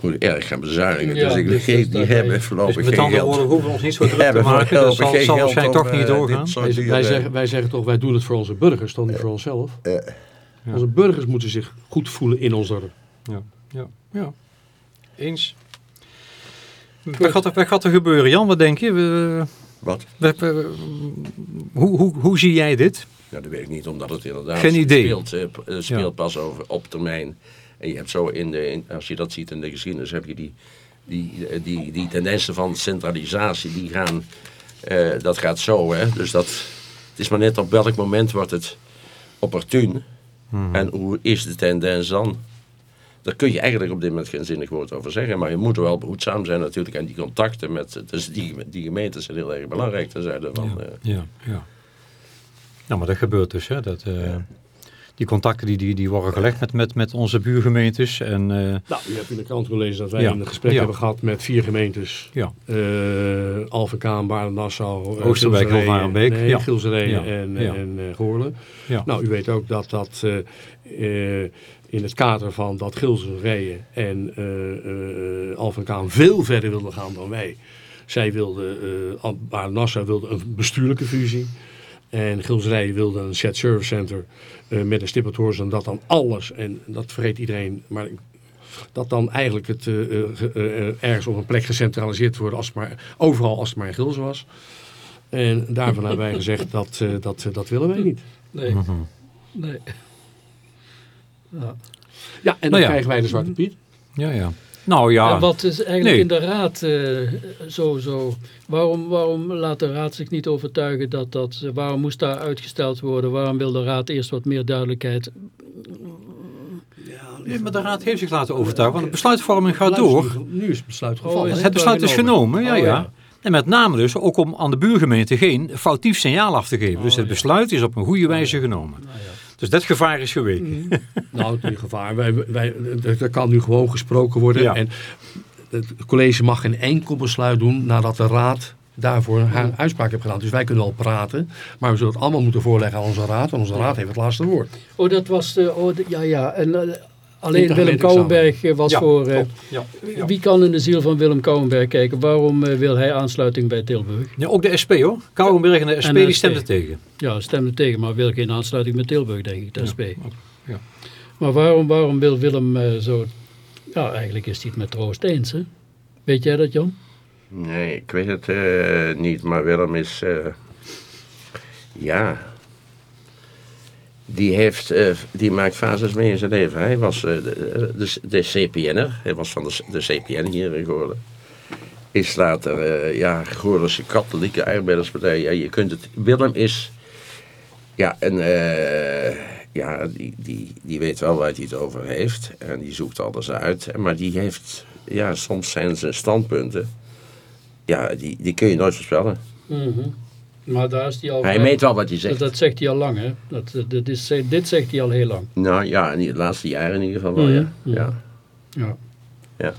Moet erg gaan bezuinigen. Ja, dus ik dus die hebben Dus voorlopig met geen andere geld. woorden hoeven we ons niet zo druk te hebben maken. Dat zal, geen zal waarschijnlijk toch niet eh, doorgaan. Wij, zeggen, wij zeggen toch, wij doen het voor onze burgers, toch niet voor onszelf. Onze burgers moeten zich goed voelen in ons dorp. Ja, ja, ja. Eens. Wat gaat, er, wat gaat er gebeuren, Jan? Wat denk je? We- Wat? we- we- hoe, hoe, hoe zie jij dit? Ja, dat weet ik niet, omdat het inderdaad Geen idee. speelt, speelt pas over, op termijn. En je hebt zo in de, in- als je dat ziet in de geschiedenis, heb je die, die, die, die tendensen van centralisatie, die gaan, eh, dat gaat zo. Hè? Dus dat, het is maar net op welk moment wordt het opportun. En hoe is de tendens dan? Daar kun je eigenlijk op dit moment geen zinnig woord over zeggen. Maar je moet er wel behoedzaam zijn natuurlijk. En die contacten met dus die, die gemeenten zijn heel erg belangrijk. Van, eh, Ja, ja. Nou, maar dat gebeurt dus. Hè, dat, eh, Die contacten die, die, die worden gelegd met, met, met onze buurgemeentes. En, eh, Nou, u hebt in de krant gelezen dat wij Ja. een gesprek Ja. hebben gehad met vier gemeentes. ja. eh Alphenkaan, Baarn, Nassau, Oosterwijk, Hilvarenbeek. Nee, Ja. Gilserijen Ja. en, Ja. en eh, Goorlen. Ja. Nou, u weet ook dat dat eh, eh, in het kader van dat Gilserijen en eh eh Alphenkaan veel verder wilden gaan dan wij. Zij wilden, eh Baarn, Nassau wilde een bestuurlijke fusie. En Gilserijen wilde een shared service center eh, met een stippentoren. En dat dan alles, en dat vergeet iedereen, maar dat dan eigenlijk het ge- ergens op een plek gecentraliseerd wordt als het maar, overal als het maar in Gils was. En daarvan hebben wij gezegd dat, eh, dat, dat willen wij niet. Nee. Mhm. nee. Ja. Ja, en dan Nou ja. krijgen wij de Zwarte Piet. ja, ja. Nou ja, En wat is eigenlijk Nee. in de raad eh, zo, zo waarom, waarom laat de raad zich niet overtuigen dat dat, waarom moest daar uitgesteld worden? Waarom wil de raad eerst wat meer duidelijkheid? Nee, maar de raad heeft zich laten overtuigen. Want de besluitvorming gaat door. Nu is het besluit Oh, gevallen. is hè? Het besluit is genomen, ja, Oh, ja. ja. En met name dus ook om aan de buurgemeente geen foutief signaal af te geven. dus het besluit is op een goede wijze genomen. Dus dat gevaar is geweken. Nou, het gevaar. Wij, wij, er, kan nu gewoon gesproken worden. Ja. En het college mag geen enkel besluit doen nadat de raad daarvoor haar uitspraak heeft gedaan. Dus wij kunnen wel praten, maar we zullen het allemaal moeten voorleggen aan onze raad. En onze raad heeft het laatste woord. Oh, dat was de, oh, de- ja, ja. En eh, alleen Willem Kouwenberg eh, was Ja, voor, eh. Ja, ja. wie kan in de ziel van Willem Kouwenberg kijken? Waarom eh, wil hij aansluiting bij Tilburg? Ja, ook de SP hoor. Kouwenberg en de SP En de die SP. stemden tegen. Ja, stemde tegen, maar wil geen aansluiting met Tilburg, denk ik, de SP. ja. Maar waarom, waarom wil Willem zo... Ja, eigenlijk is hij het met Troost eens, hè? Weet jij dat, Jan? Nee, ik weet het eh, niet, maar Willem is. eh, ja. Die, heeft, eh, die maakt fases mee in zijn leven. Hij was eh, de, de, de CPN'er. Hij was van de, de CPN hier in Goorlen. Is later, eh ja, Goorlense katholieke arbeiderspartij. Ja, je kunt het. Willem is. Ja, en. eh, ja, die, die, die weet wel waar hij het over heeft. En die zoekt alles uit. Maar die heeft. Ja, soms zijn zijn standpunten ja, die, die kun je nooit voorspellen. Maar daar is hij al... Hij meet wel wat hij dat, zegt. dat zegt hij al lang, hè? Dat, dat, dit, is, dit zegt hij al heel lang. Nou ja, in de laatste jaren in ieder geval wel, Mhm. ja. ja. Ja, ja.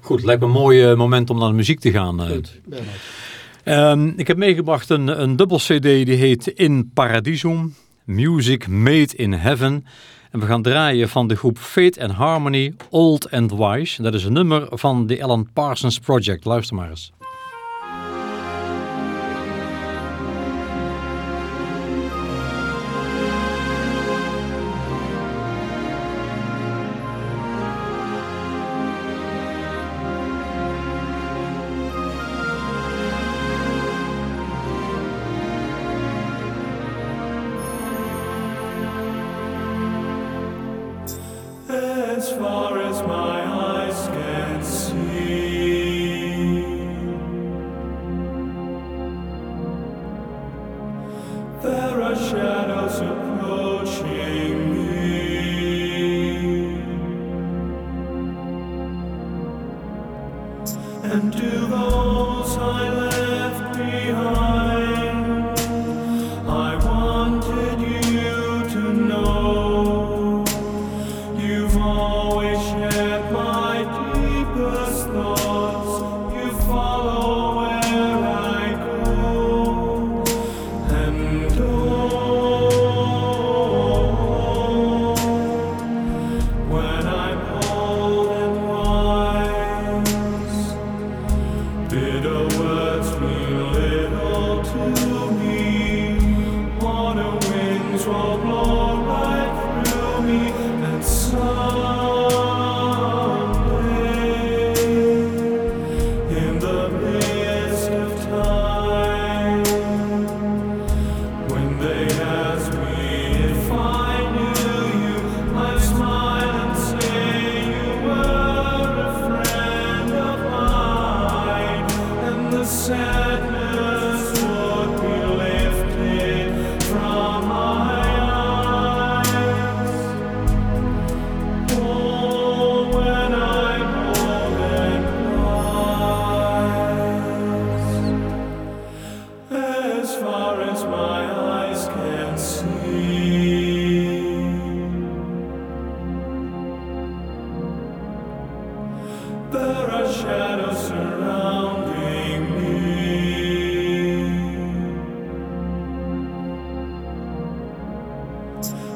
Goed, lijkt me een mooi eh, moment om naar de muziek te gaan. eh. goed. Ehm, ik heb meegebracht een, een dubbel cd die heet In Paradisum, Music Made in Heaven. En we gaan draaien van de groep Fate and Harmony, Old and Wise. Dat is een nummer van de Alan Parsons Project. Luister maar eens.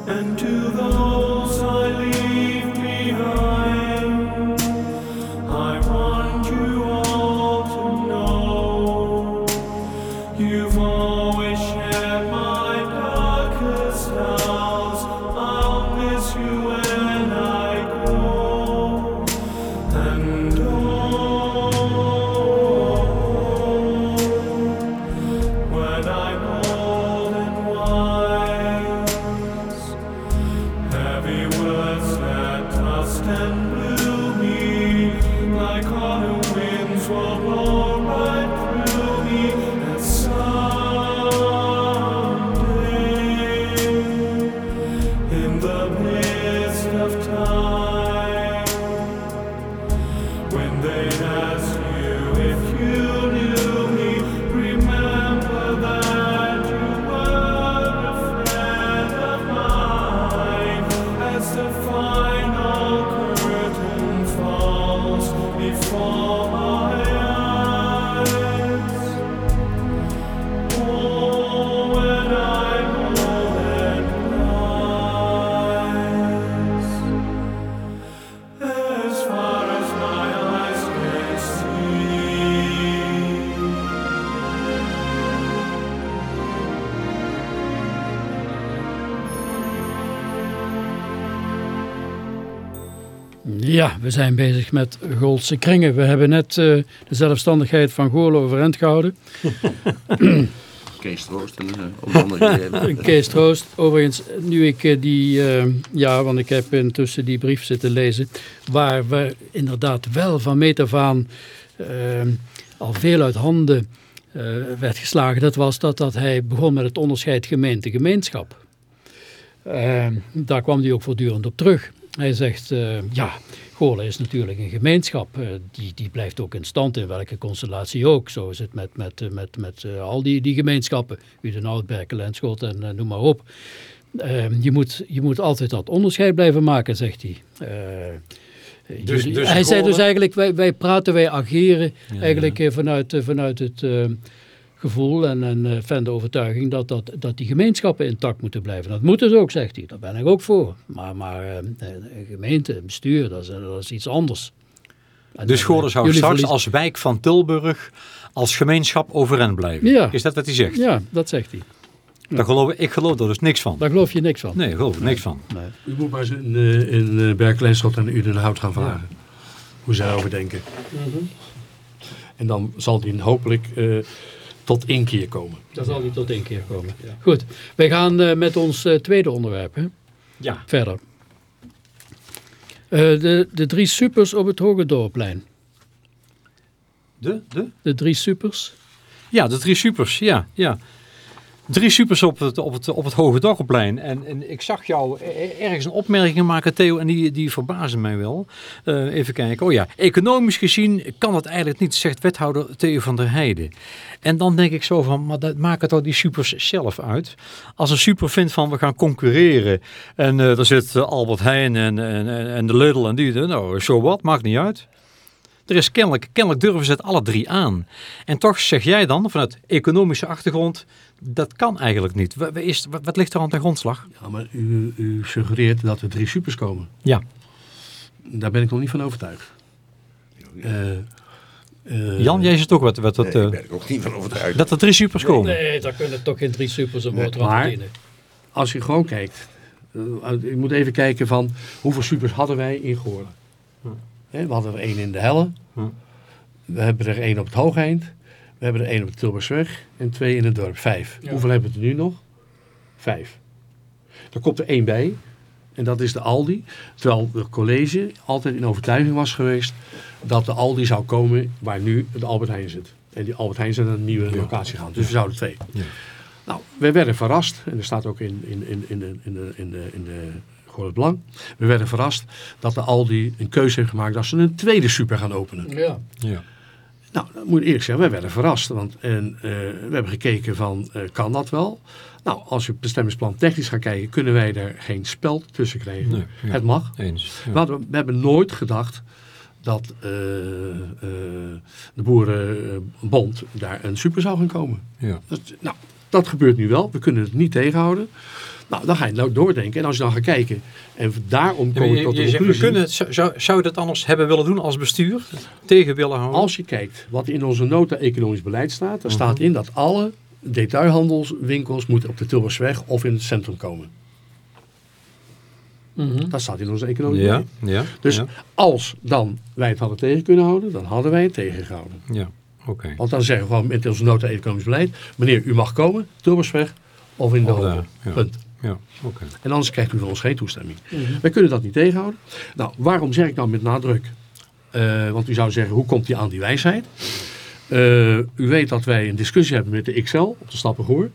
And to those I leave we zijn bezig met Goldse kringen. We hebben net eh, de zelfstandigheid van Goorlen overeind gehouden. Kees Troost en andere Kees Troost. Overigens, nu ik eh, die, eh, ja, want ik heb intussen die brief zitten lezen, waar we inderdaad wel van meet af aan al veel uit handen werd geslagen. Dat was dat, dat hij begon met het onderscheid gemeente-gemeenschap. Daar kwam hij ook voortdurend op terug. Hij zegt, eh, ja, Goorlen is natuurlijk een gemeenschap. eh, die, die blijft ook in stand in welke constellatie ook. Zo is het met, met, eh, met, met al die, die gemeenschappen. Uden Lenschot en eh, noem maar op. Eh, je, moet, je moet altijd dat onderscheid blijven maken, zegt hij. Dus- dus hij zei dus eigenlijk, wij, wij praten, wij ageren Ja, eigenlijk vanuit, vanuit het gevoel en, en eh, fan de overtuiging dat, dat, dat die gemeenschappen intact moeten blijven. Dat moeten ze ook, zegt hij. Daar ben ik ook voor. Maar, maar eh, een gemeente, een bestuur, dat is, dat is iets anders. En Dus eh, zou jullie straks als wijk van Tilburg als gemeenschap overeind blijven. Ja. Is dat wat hij zegt? Ja, dat zegt hij. Daar geloof, ik- ik geloof er dus niks van. Daar geloof je niks van. Nee, ik geloof er niks van. Nee. U moet maar eens in, uh, in en Udenhout gaan vragen. Hoe zij erover denken. En dan zal die hopelijk uh, tot inkeer komen. Dan zal die tot inkeer komen. Goed, wij gaan uh, met ons uh, tweede onderwerp hè, Ja. verder. Uh, de, de drie supers op het Hogedorpplein. De, de? De drie supers? Ja, de drie supers, ja. ja. Drie supers op het, op het, op het Hoge Dorpplein. En, en ik zag jou ergens een opmerking maken, Theo, en die, die verbazen mij wel. Uh, even kijken. Oh ja, economisch gezien kan dat eigenlijk niet, zegt wethouder Theo van der Heijden. En dan denk ik zo van, maar dat maken toch die supers zelf uit. Als een super vindt van, we gaan concurreren. En uh, daar zit Albert Heijn en, en, en de Lidl en die, nou, zo wat, maakt niet uit. Er is kennelijk, kennelijk durven ze het alle drie aan. En toch zeg jij dan, vanuit economische achtergrond, dat kan eigenlijk niet. Wat, is, wat, wat ligt er aan de grondslag? Ja, maar u, u, suggereert dat er drie supers komen. Ja. Daar ben ik nog niet van overtuigd. Uh, uh, Jan, jij zit ook wat... wat, wat nee, daar ben ik ook niet van overtuigd. Dat er drie supers komen. Nee, nee daar kunnen toch geen drie supers een nee, verdienen. Als je gewoon kijkt, uh, je moet even kijken van hoeveel supers hadden wij in Goorlen. Hm. We hadden er één in de Helle. Hm. We hebben er één op het Hoogeind. We hebben er één op de Tilburgsweg en twee in het dorp. Vijf. Ja. Hoeveel hebben we er nu nog? Vijf. Er komt er één bij. En dat is de Aldi. Terwijl het college altijd in overtuiging was geweest dat de Aldi zou komen waar nu de Albert Heijn zit. En die Albert Heijn is naar een nieuwe ja. locatie gaan. Dus we zouden twee. Ja. Nou, we werden verrast. En er staat ook in, in, in, in de, in de, in de, in de het Belang. We werden verrast dat de Aldi een keuze heeft gemaakt dat ze een tweede super gaan openen. Ja. ja. Nou, dat moet ik eerlijk zeggen, wij werden verrast. Want en, uh, we hebben gekeken van, uh, kan dat wel? Nou, als je bestemmingsplan technisch gaat kijken, kunnen wij er geen speld tussen krijgen. Nee, ja. Het mag. Eens, ja. we, hebben nooit gedacht dat uh, de Boerenbond daar een super zou gaan komen. Ja. Dat, nou, dat gebeurt nu wel. We kunnen het niet tegenhouden. Nou, dan ga je nou doordenken. En als je dan gaat kijken en daarom kom je, je tot de conclusie. Zegt, we kunnen, zou, zou je dat anders hebben willen doen als bestuur? Tegen willen houden? Als je kijkt wat in onze nota economisch beleid staat, dan staat in dat alle detailhandelswinkels moeten op de Tilburgsweg of in het centrum komen. Mm -hmm. Dat staat in onze economisch ja. Ja, dus ja. als dan wij het hadden tegen kunnen houden, dan hadden wij het tegengehouden. Ja, oké. Okay. Want dan zeggen we gewoon met onze nota economisch beleid, meneer u mag komen, Tilburgsweg of in de ja. Punt. Ja, okay. En anders krijgt u van ons geen toestemming. Mm -hmm. Wij kunnen dat niet tegenhouden. Nou, waarom zeg ik nou met nadruk? Uh, want u zou zeggen, hoe komt die aan die wijsheid? Uh, u weet dat wij een discussie hebben met de XL op de Stappengoor.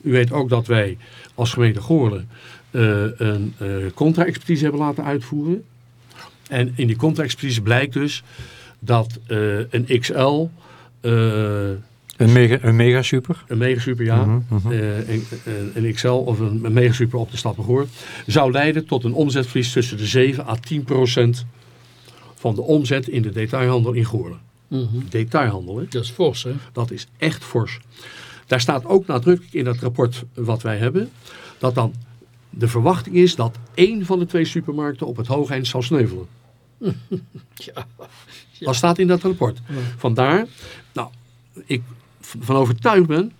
U weet ook dat wij als gemeente Goorlen uh, een contra-expertise hebben laten uitvoeren. En in die contra-expertise blijkt dus dat een XL... Een mega, een mega super? Een mega super, ja. Mm -hmm, uh, een, een, XL of een, een mega super op de Stappengoor. Zou leiden tot een omzetverlies tussen de 7 à 10 procent van de omzet in de detailhandel in Goorlen. Mm -hmm. Detailhandel, hè? Dat is fors, hè? Dat is echt fors. Daar staat ook nadrukkelijk in dat rapport wat wij hebben, dat dan de verwachting is dat één van de twee supermarkten op het hoogeind zal sneuvelen. ja. ja. Dat staat in dat rapport. Ja. Vandaar, nou, ik van overtuigd ben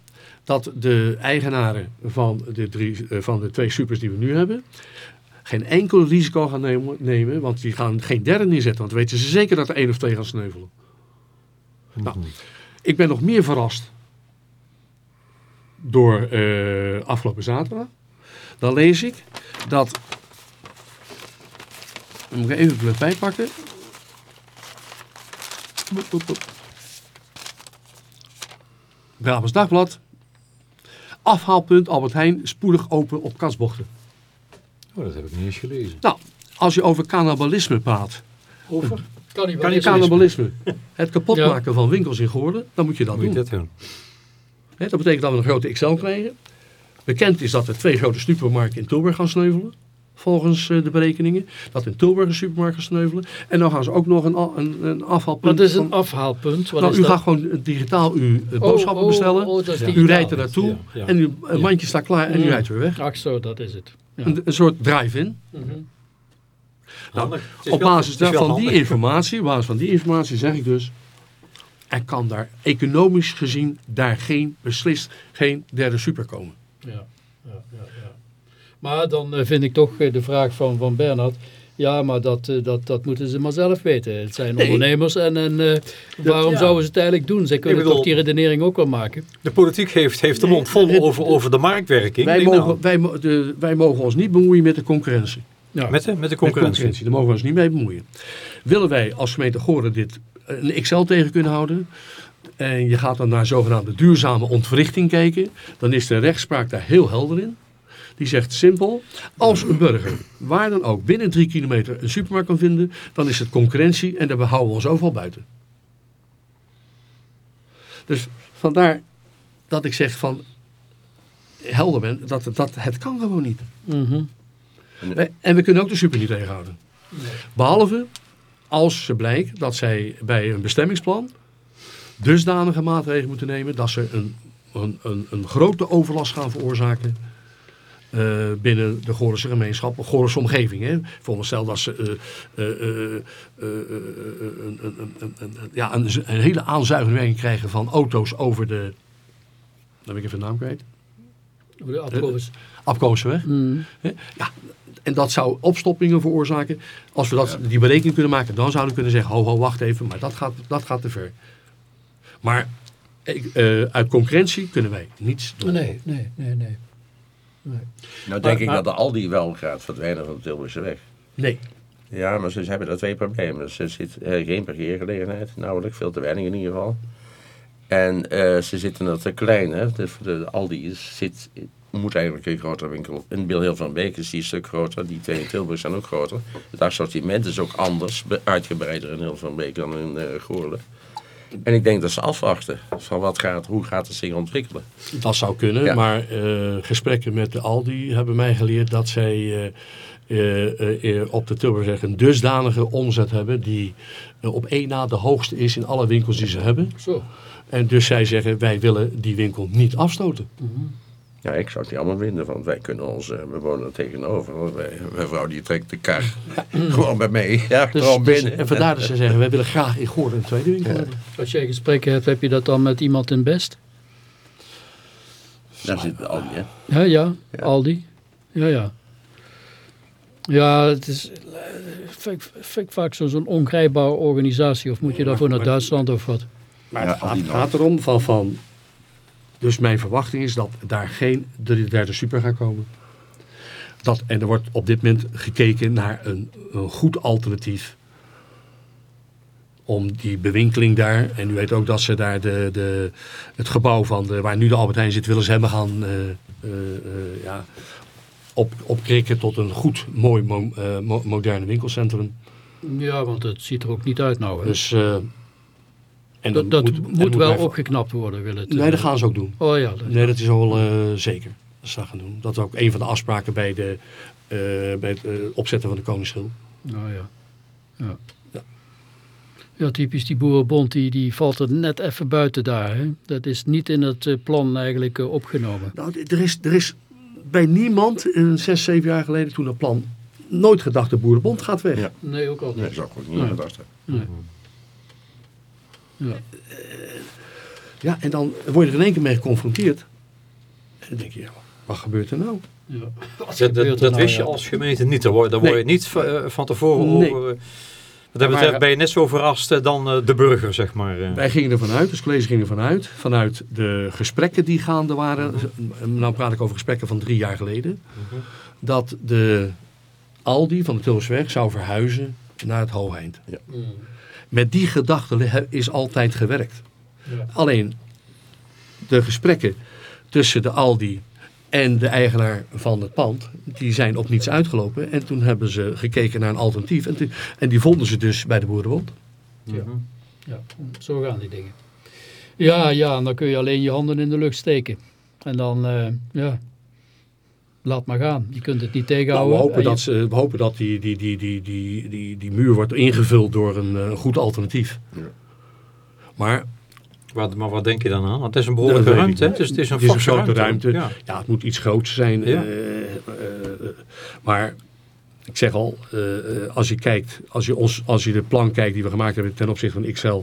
dat de eigenaren van de, drie, van de twee supers die we nu hebben, geen enkel risico gaan nemen, nemen, want die gaan geen derde neerzetten, want dan weten ze zeker dat er één of twee gaan sneuvelen. Mm -hmm. Nou, ik ben nog meer verrast door uh, afgelopen zaterdag. Dan lees ik dat, dan moet ik even het bijpakken. Brabants Dagblad. Afhaalpunt Albert Heijn spoedig open op kasbochten. Oh, dat heb ik niet eens gelezen. Nou, als je over cannibalisme praat, Over? Cannibalisme, het kapotmaken van winkels in Goorden, dan moet je dat Moet je doen. dat doen? Dat betekent dat we een grote XL krijgen. Bekend is dat er twee grote supermarkten in Tilburg gaan sneuvelen. Volgens eh, de berekeningen. Dat in Tilburg een supermarkt gaan sneuvelen. En dan gaan ze ook nog een, een, een afhaalpunt. Wat is een van- afhaalpunt? Wat nou, is u dat? gaat gewoon digitaal uw eh, Oh, boodschappen oh, bestellen. oh, u rijdt er naartoe. Ja, ja. En uw eh, mandje staat klaar en u Mm. rijdt weer weg. Ach zo, dat is het. Ja. Een, een soort drive-in. Is Op basis wel daarvan die informatie, op basis van die informatie zeg ik dus, er kan daar economisch gezien daar geen beslist geen derde super komen. Ja, ja, ja, ja. Maar dan eh, vind ik toch eh, de vraag van, van Bernhard. Ja, maar dat, eh, dat, dat moeten ze maar zelf weten. Het zijn Nee. ondernemers en, en eh, waarom ja. zouden ze het eigenlijk doen? Zij kunnen bedoel- toch die redenering ook wel maken. De politiek heeft, heeft de mond vol over, over de marktwerking. Wij mogen, wij, de, wij mogen ons niet bemoeien met de concurrentie. Ja. nou, met, de, met de Met concurrentie. Daar mogen we ons niet mee bemoeien. Willen wij als gemeente Goren dit een XL tegen kunnen houden... en je gaat dan naar zogenaamde duurzame ontwrichting kijken... dan is de rechtspraak daar heel helder in. Die zegt simpel, als een burger waar dan ook binnen drie kilometer een supermarkt kan vinden... dan is het concurrentie en daar houden we ons overal buiten. Dus vandaar dat ik zeg van helder ben, dat, dat het kan gewoon niet. Mhm. En we kunnen ook de super niet tegenhouden. Behalve als ze blijkt dat zij bij een bestemmingsplan dusdanige maatregelen moeten nemen dat ze een, een, een, een grote overlast gaan veroorzaken eh, binnen de Gorense gemeenschap, Gorense omgeving. Hè. Veronderstel dat ze eh, eh, eh, eh, eh, een, ja, hele aanzuigende werking krijgen van auto's over de, dan ben ik even de naam kwijt, Hoe de. Apkooseweg. Mhm. Hè? Ja, en dat zou opstoppingen veroorzaken. Als we dat, die berekening kunnen maken, dan zouden we kunnen zeggen, ho, ho, wacht even, maar dat gaat, dat gaat te ver. Maar ik, eh, uit concurrentie kunnen wij niets doen. Nee, nee, nee, nee. Nou denk ik maar- dat de Aldi wel gaat verdwijnen van de Tilburgse weg. Nee. Ja, maar ze hebben daar twee problemen. Ze zit eh, geen parkeergelegenheid, nauwelijks, veel te weinig in ieder geval. En eh, ze zitten er te klein. Hè. De, de Aldi is, zit, moet eigenlijk een grotere winkel. In Bill van Beek is die een stuk groter. Die twee in Tilburg zijn ook groter. Het assortiment is ook anders, uitgebreider in Heel van Beek dan in uh, Goorlen. En ik denk dat ze afwachten van wat gaat, hoe gaat het zich ontwikkelen. Dat zou kunnen, Ja. maar eh, gesprekken met de Aldi hebben mij geleerd dat zij eh, eh, op de Tilburgweg een dusdanige omzet hebben die op één na de hoogste is in alle winkels die ze hebben. Zo. En dus zij zeggen, wij willen die winkel niet afstoten. Ja, ik zou het niet allemaal vinden, want wij kunnen ons, eh, we wonen er tegenover. Want wij, mijn vrouw die trekt de kar gewoon bij mee. Ja, Dus, gewoon dus- binnen. en vandaar dat ze zeggen, wij willen graag in Goorden een tweede winkel hebben. Als jij gesprekken hebt, heb je dat dan met iemand in Best? Daar zit de Aldi, hè. Ja, ja. Ja. Aldi. Ja, ja. Ja, het is eh, vind ik- vind ik vaak zo- zo'n ongrijpbare organisatie. Of moet je daarvoor naar Duitsland of wat? Maar Ja, het gaat, gaat erom van, van... Dus mijn verwachting is dat daar geen derde, super gaat komen. Dat, en er wordt op dit moment gekeken naar een, een goed alternatief. Om die bewinkeling daar. En u weet ook dat ze daar de, de, het gebouw van de, waar nu de Albert Heijn zit, willen ze hebben gaan eh, eh, eh, ja, op, opkrikken tot een goed, mooi, mo, mo- moderne winkelcentrum. Ja, want het ziet er ook niet uit nou. hè. Dus, en dat dat moet, wel opgeknapt worden, wil het. Nee, dat gaan ze ook doen. Oh ja, dat- Nee, dat is al eh, zeker. Dat ze dat gaan doen. Dat is ook een van de afspraken bij, de, eh, bij het eh, opzetten van de Koningsschil. Nou ja. Ja. Ja. Ja, typisch die boerenbond, die, die valt er net even buiten daar. Hè? Dat is niet in het plan eigenlijk opgenomen. Nou, er is, er is bij niemand, in zes, zeven jaar geleden toen dat plan, nooit gedacht de boerenbond gaat weg. Ja. Nee, ook al Nee, niet. dat zou ik ook niet Nee. gedacht hebben. Nee. Ja. Ja, en dan word je er in één keer mee geconfronteerd. En dan denk je, ja, wat gebeurt er nou? Ja. Dat, dat, dat nou, wist je ja. als gemeente niet. Daar word, daar word je niet van, eh, van tevoren Nee. over... eh, Wat dat Maar- betreft ben je net zo verrast eh, dan eh, de burger, zeg maar. Wij gingen ervan uit, dus college ging ervan uit, vanuit de gesprekken die gaande waren, nou praat ik over gesprekken van drie jaar geleden, dat de Aldi van de Tilburgsweg zou verhuizen naar het Hoogeind. Mm. Met die gedachte is altijd gewerkt. Ja. Alleen de gesprekken tussen de Aldi en de eigenaar van het pand, die zijn op niets uitgelopen. En toen hebben ze gekeken naar een alternatief. En, en die vonden ze dus bij de Boerenbond. Ja. ja, zo gaan die dingen. Ja, ja, en dan kun je alleen je handen in de lucht steken. En dan, eh, ja, laat maar gaan. Je kunt het niet Nou, tegenhouden. we hopen En je- dat, ze, we hopen dat die, die, die, die, die, die, die muur wordt ingevuld door een eh, goed alternatief. Maar Wat, maar wat denk je dan aan? Want het is een behoorlijke ruimte. hè? Het is, het is een Het is een forse grote ruimte. Ja. ja, het moet iets groots zijn. Ja. eh, eh, eh, maar ik zeg al, eh, eh, als je kijkt, als je, ons, als je de plan kijkt die we gemaakt hebben ten opzichte van XL,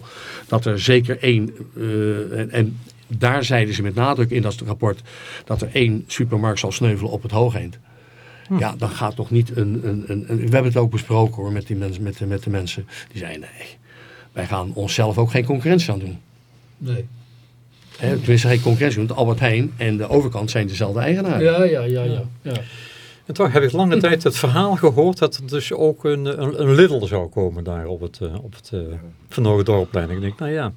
dat er zeker één, eh, en, en daar zeiden ze met nadruk in dat rapport, dat er één supermarkt zal sneuvelen op het hoogeind. Ja, dan gaat toch niet een, een, een, een- We hebben het ook besproken hoor met, die mensen, met, de, met de mensen. Die zeiden nee, wij gaan onszelf ook geen concurrentie aan doen. Nee. Hè, tenminste, geen concurrentie, want Albert Heijn en de overkant zijn dezelfde eigenaar. Ja, ja, ja, ja. ja. En toch heb ik lange tijd het verhaal gehoord dat er dus ook een, een, een Lidl zou komen daar op het, eh, op het uh, Van Hogendorpplein. Ik denk, nou ja.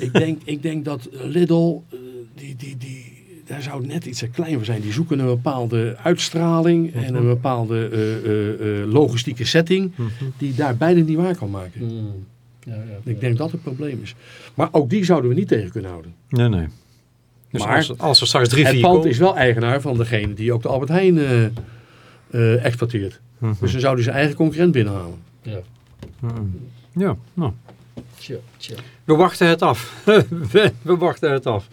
Ik, denk, ik denk dat Lidl, eh, die, die, die, daar zou net iets te klein voor zijn. Die zoeken een bepaalde uitstraling en een bepaalde eh, eh, eh, logistieke setting die daar bijna niet waar kan maken. Hmm. Ja, ja, Ik denk dat het probleem is. Maar ook die zouden we niet tegen kunnen houden. Nee, nee. Dus Maar als, als er straks drie, Het vier pand komen- is wel eigenaar van degene die ook de Albert Heijn eh, eh, exploiteert. Mhm. Dus dan zou hij zijn eigen concurrent binnenhalen. ja. Mhm. Ja, nou. Tja, tja. We wachten het af. we, we wachten het af.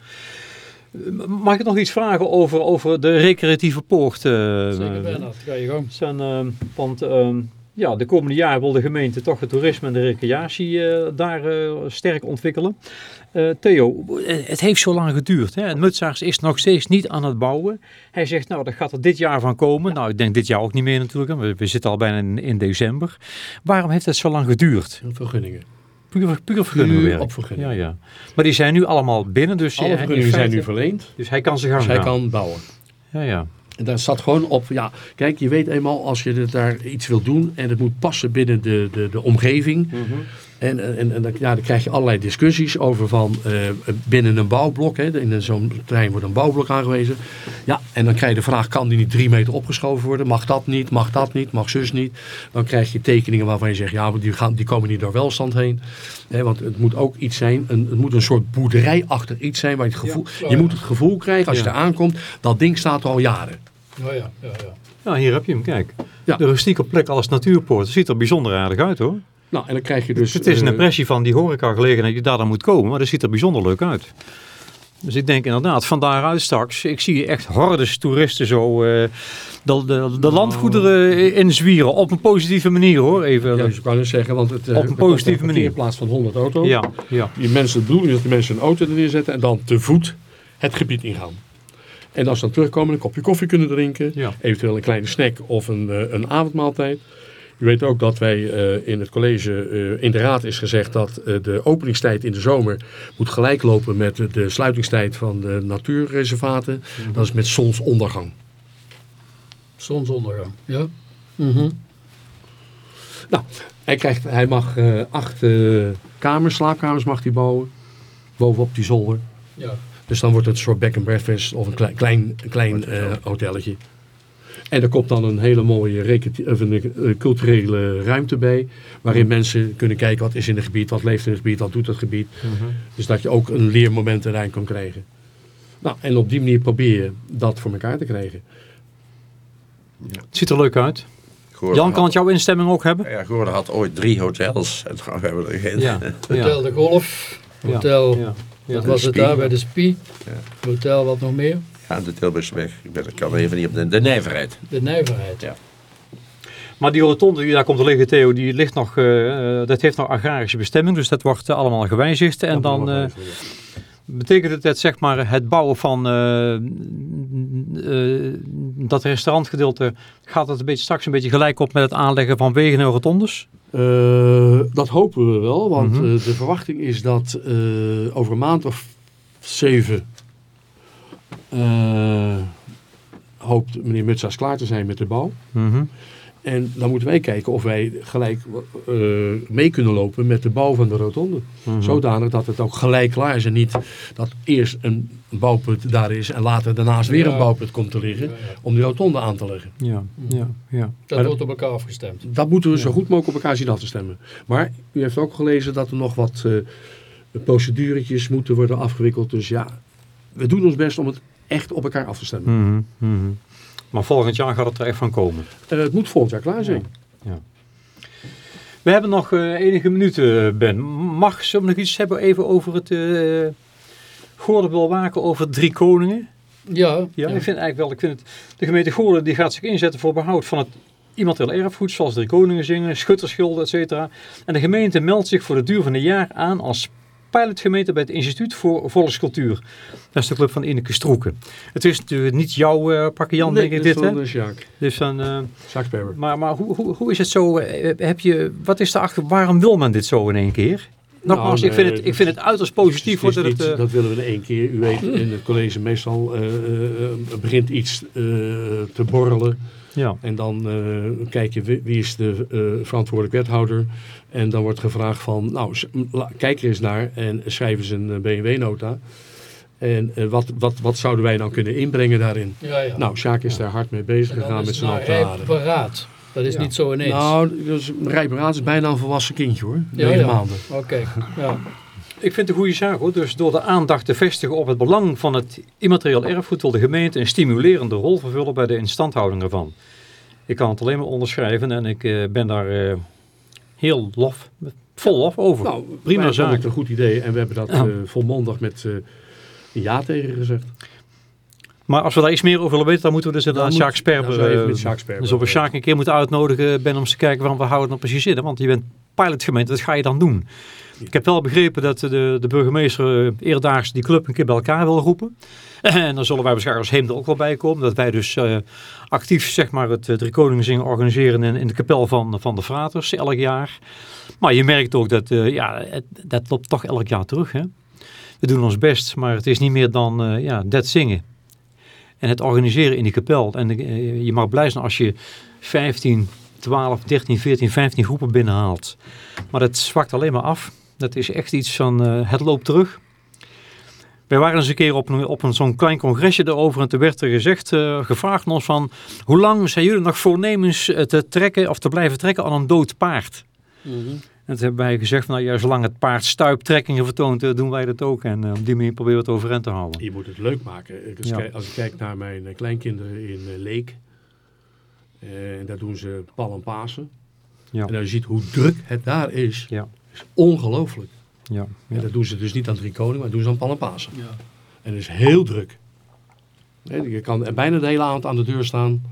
Mag ik nog iets vragen over, over de recreatieve poort? eh, Zeker Bernard, ga je gang. Zijn, eh, want ehm, ja, de komende jaren wil de gemeente toch het toerisme en de recreatie eh, daar eh, sterk ontwikkelen. Theo, het heeft zo lang geduurd. Hè? Mutsaars is nog steeds niet aan het bouwen. Hij zegt, nou, dat gaat er dit jaar van komen. Nou, ik denk dit jaar ook niet meer natuurlijk. We, we zitten al bijna in, in december. Waarom heeft het zo lang geduurd? Vergunningen. Puur, puur op. Ja, ja. Maar die zijn nu allemaal binnen. Dus, Alle in vergunningen zijn nu verleend. Dus hij kan zijn gang Dus hij gaan. kan bouwen. Ja, ja. En daar staat gewoon op, ja, kijk, je weet eenmaal als je daar iets wil doen en het moet passen binnen de, de, de omgeving. En, en, en dan, ja, dan krijg je allerlei discussies over van eh, binnen een bouwblok, hè, in zo'n terrein wordt een bouwblok aangewezen. Ja, en dan krijg je de vraag, kan die niet drie meter opgeschoven worden? Mag dat niet? Mag dat niet? Mag zus niet? Dan krijg je tekeningen waarvan je zegt, ja, die, gaan, die komen niet door welstand heen. Hè, want het moet ook iets zijn, een, het moet een soort boerderijachtig iets zijn. Waar je, het gevoel, je moet het gevoel krijgen als je Ja. er aankomt, dat ding staat er al jaren. Oh ja, ja, ja. Ja, hier heb je hem, kijk. Ja. De rustieke plek als natuurpoort. Het ziet er bijzonder aardig uit hoor. Nou, en dan krijg je dus... het is een eh, impressie van die horecagelegenheid die daar dan moet komen. Maar dat ziet er bijzonder leuk uit. Dus ik denk inderdaad, van daaruit straks, ik zie echt hordes toeristen zo eh, de, de, de landgoederen inzwieren. Op een positieve manier hoor. Even, Ja, dus ik kan het zeggen, want het, eh, Op een positieve manier. In plaats van 100 auto's. ja, ja. Die mensen, de bedoeling is dat de mensen een auto er neerzetten en dan te voet het gebied ingaan. En als ze dan terugkomen, een kopje koffie kunnen drinken. Ja. Eventueel een kleine snack of een, eh, een avondmaaltijd. U weet ook dat wij eh, in het college, eh, in de raad is gezegd dat eh, de openingstijd in de zomer moet gelijk lopen met de, de sluitingstijd van de natuurreservaten. Mhm. Dat is met zonsondergang. Zonsondergang. Ja. Mhm. Nou, hij, krijgt, hij mag eh, acht kamers, slaapkamers mag hij bouwen. Bovenop die zolder. Ja. Dus dan wordt het een soort bed and breakfast of een klein, klein, klein eh, hotelletje. En er komt dan een hele mooie of een, eh, culturele ruimte bij. Waarin mensen kunnen kijken wat is in het gebied, wat leeft in het gebied, wat doet het gebied. Dus dat je ook een leermoment erin kan krijgen. Nou, en op die manier probeer je dat voor elkaar te krijgen. Het ziet er leuk uit. Jan, had- kan het jouw instemming ook hebben? Ja, Goorlen had ooit drie hotels. En hebben we er geen. Ja. Hotel de Golf. Ja. Hotel, Ja. Ja. wat was het daar bij de Spie? Ja. Hotel wat nog meer? Ja, de Tilburgsweg. Ik, ben, ik kan even niet op de, de nijverheid. De Nijverheid. Ja. Maar die rotonde die daar komt te liggen, Theo, die ligt nog, eh, eh, dat heeft nog agrarische bestemming. Dus dat wordt eh, allemaal gewijzigd. En dan eh, betekent het dat zeg maar, het bouwen van eh, eh, dat restaurantgedeelte, gaat het een beetje, straks een beetje gelijk op met het aanleggen van wegen en rotondes? Eh, dat hopen we wel, want Mhm. de verwachting is dat eh, over een maand of zeven eh, hoopt meneer Mutsa's klaar te zijn met de bouw. Mhm. En dan moeten wij kijken of wij gelijk eh, mee kunnen lopen met de bouw van de rotonde. Mhm. Zodanig dat het ook gelijk klaar is. En niet dat eerst een bouwput daar is en later daarnaast weer Ja. een bouwput komt te liggen. Ja, ja. Om die rotonde aan te leggen. Ja, ja, ja. Dat Maar wordt op elkaar afgestemd. Dat moeten we zo goed mogelijk op elkaar zien af te stemmen. Maar u heeft ook gelezen dat er nog wat eh proceduretjes moeten worden afgewikkeld. Dus ja, we doen ons best om het echt op elkaar af te stemmen. Mhm, mhm. Maar volgend jaar gaat het er echt van komen. Eh, het moet volgend jaar klaar zijn. We hebben nog eh, enige minuten, Ben. Mag ze nog iets hebben even over het uh, Goorden wil waken over Drie Koningen? Ja, Ja, ik vind eigenlijk wel, ik vind het, de gemeente Goorden die gaat zich inzetten voor behoud van het immaterieel erfgoed, zoals Drie Koningen zingen, schutterschilden, et cetera. En de gemeente meldt zich voor de duur van een jaar aan als pilotgemeente bij het Instituut voor Volkscultuur. Dat is de club van Ineke Stroeken. Het is natuurlijk niet jouw uh, pakje Jan, denk ik, dit dit, hè? is Sjaak. Dus dan, uh, Sperber. maar maar hoe, hoe, hoe is het zo? eh, Heb je, wat is erachter? Waarom wil men dit zo in één keer? Nogmaals, Nou, ik, vind nee, het, ik vind het uiterst positief. Het niet- het, eh, dat willen we in één keer. U weet, in het college meestal eh, eh, eh, begint iets eh, te borrelen. Ja. En dan eh, kijk je wie, wie is de eh, verantwoordelijk wethouder. En dan wordt gevraagd van, nou, kijk er eens naar en schrijf eens een eh, BMW-nota. En eh, wat, wat, wat zouden wij dan kunnen inbrengen daarin? ja, ja. Nou, Sjaak is daar hard mee bezig En gegaan met zijn nou rijp ambtenaren. beraad. Dat is Ja. niet zo ineens. Nou, dus Rijperaad is bijna een volwassen kindje hoor. Ja, Negen ja. maanden. Oké, ja. Ik vind het een goede zaak hoor. Dus door de aandacht te vestigen op het belang van het immaterieel erfgoed wil de gemeente een stimulerende rol vervullen bij de instandhouding ervan. Ik kan het alleen maar onderschrijven en ik eh, ben daar eh, heel lof, vol lof over. Nou, Prima zaak. het een goed idee en we hebben dat Ja. eh, volmondig met een ja tegen gezegd. Maar als we daar iets meer over willen weten, dan moeten we dus inderdaad Sjaak Sperber... Dus een eh, Sjaak een keer moeten uitnodigen, Ben, om eens te kijken waarom we houden het nou precies in. Want je bent pilotgemeente, dat ga je dan doen. Ik heb wel begrepen dat de, de burgemeester eerdaags die club een keer bij elkaar wil roepen. En dan zullen wij waarschijnlijk als Heem er ook wel bij komen. Dat wij dus uh, actief zeg maar, het Drie Koningen zingen organiseren in, in de kapel van, van de Fraters elk jaar. Maar je merkt ook dat uh, ja, het, dat loopt toch elk jaar terug. Hè? We doen ons best, maar het is niet meer dan uh, ja, dat zingen. En het organiseren in die kapel. En je mag blij zijn als je 15, 12, 13, 14, 15 groepen binnenhaalt. Maar dat zwakt alleen maar af. Dat is echt iets van uh, het loopt terug. Wij waren eens een keer op, een, op een, zo'n klein congresje erover en toen werd er gezegd, uh, gevraagd ons van, hoe lang zijn jullie nog voornemens uh, te trekken of te blijven trekken aan een dood paard? Mm -hmm. En toen hebben wij gezegd, van, nou ja, zolang het paard stuiptrekkingen vertoont, uh, doen wij dat ook. En uh, op die manier proberen we het overeind te houden. Je moet het leuk maken. Dus ja. Als ik kijk naar mijn eh, kleinkinderen in Leek, en daar doen ze pal en Pasen. Ja. En als je ziet hoe druk het daar is, ja. is ongelooflijk. Ja, ja. En dat doen ze dus niet aan drie koningen, maar doen ze aan Pal en Pasen. Ja. En het is heel druk. Nee, je kan bijna de hele avond aan de deur staan.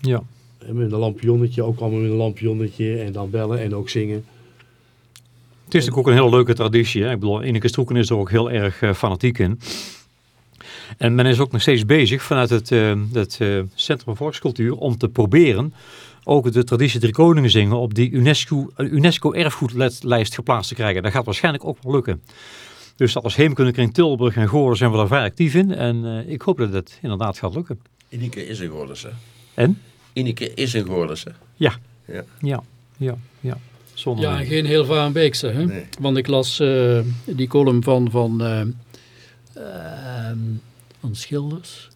Ja. En met een lampionnetje, ook allemaal met een lampionnetje. En dan bellen en ook zingen. Het is natuurlijk ook een hele leuke traditie. Hè? Ik bedoel, Ineke Stroeken is er ook heel erg uh, fanatiek in. En men is ook nog steeds bezig vanuit het, uh, het uh, Centrum voor Volkscultuur om te proberen ook de traditie Drie Koningen zingen op die UNESCO, UNESCO erfgoedlijst geplaatst te krijgen. Dat gaat waarschijnlijk ook wel lukken. Dus als Heemkundekring Tilburg en Goorlen zijn we daar vrij actief in. En uh, ik hoop dat het inderdaad gaat lukken. Ineke is een Goorlense. En? Ineke is een Goorlense. Ja. Ja. Ja. Ja. ja. Zonder ja, en geen heel Varenbeekse. Hè? Nee. Want ik las uh, die column van, van, uh, uh, van Schilders.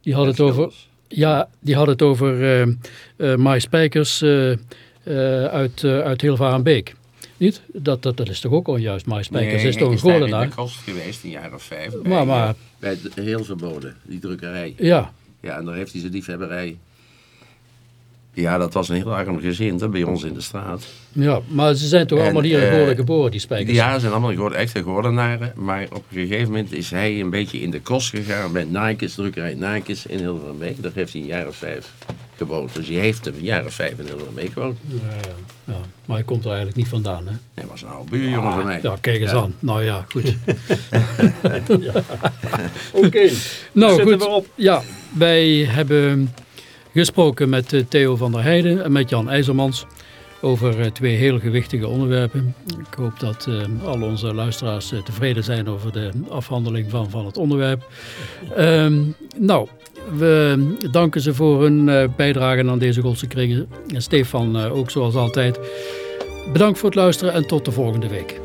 Die had het over... Ja, die had het over uh, uh, Mai Spijkers uh, uit, uit Hilvarenbeek. Niet? Dat, dat, dat is toch ook onjuist. Mai Spijkers nee, is toch een goorlenaar? in de kost geweest, een jaar of vijf. Maar, bij, maar, bij de, heel verboden, die drukkerij. Ja. Ja, en daar heeft hij zijn liefhebberij. Ja, dat was een heel arm gezin bij ons in de straat. Ja, maar ze zijn toch En, allemaal hier in eh, Goorlen geboren, die Spijkers? Ja, ze zijn allemaal gewoon echte Goorlenaren. Maar op een gegeven moment is hij een beetje in de kost gegaan met Nike's, drukkerij Nike's in Hilverenbeek. Daar heeft hij een jaar of vijf gewoond. Dus hij heeft een jaar of vijf in Hilverenbeek gewoond. Ja, ja. ja, maar hij komt er eigenlijk niet vandaan, hè? Hij was een oude buurjongen van mij. Ja, kijk eens Ja. aan. Nou ja, goed. Oké. nou goed, we op. ja, wij hebben gesproken met eh, Theo van der Heijden en met Jan IJzermans over eh, twee heel gewichtige onderwerpen. Ik hoop dat eh, al onze luisteraars tevreden zijn over de afhandeling van, van het onderwerp. Ehm, nou, we danken ze voor hun eh, bijdrage aan deze Godse kringen. En Stefan ook zoals altijd. Bedankt voor het luisteren en tot de volgende week.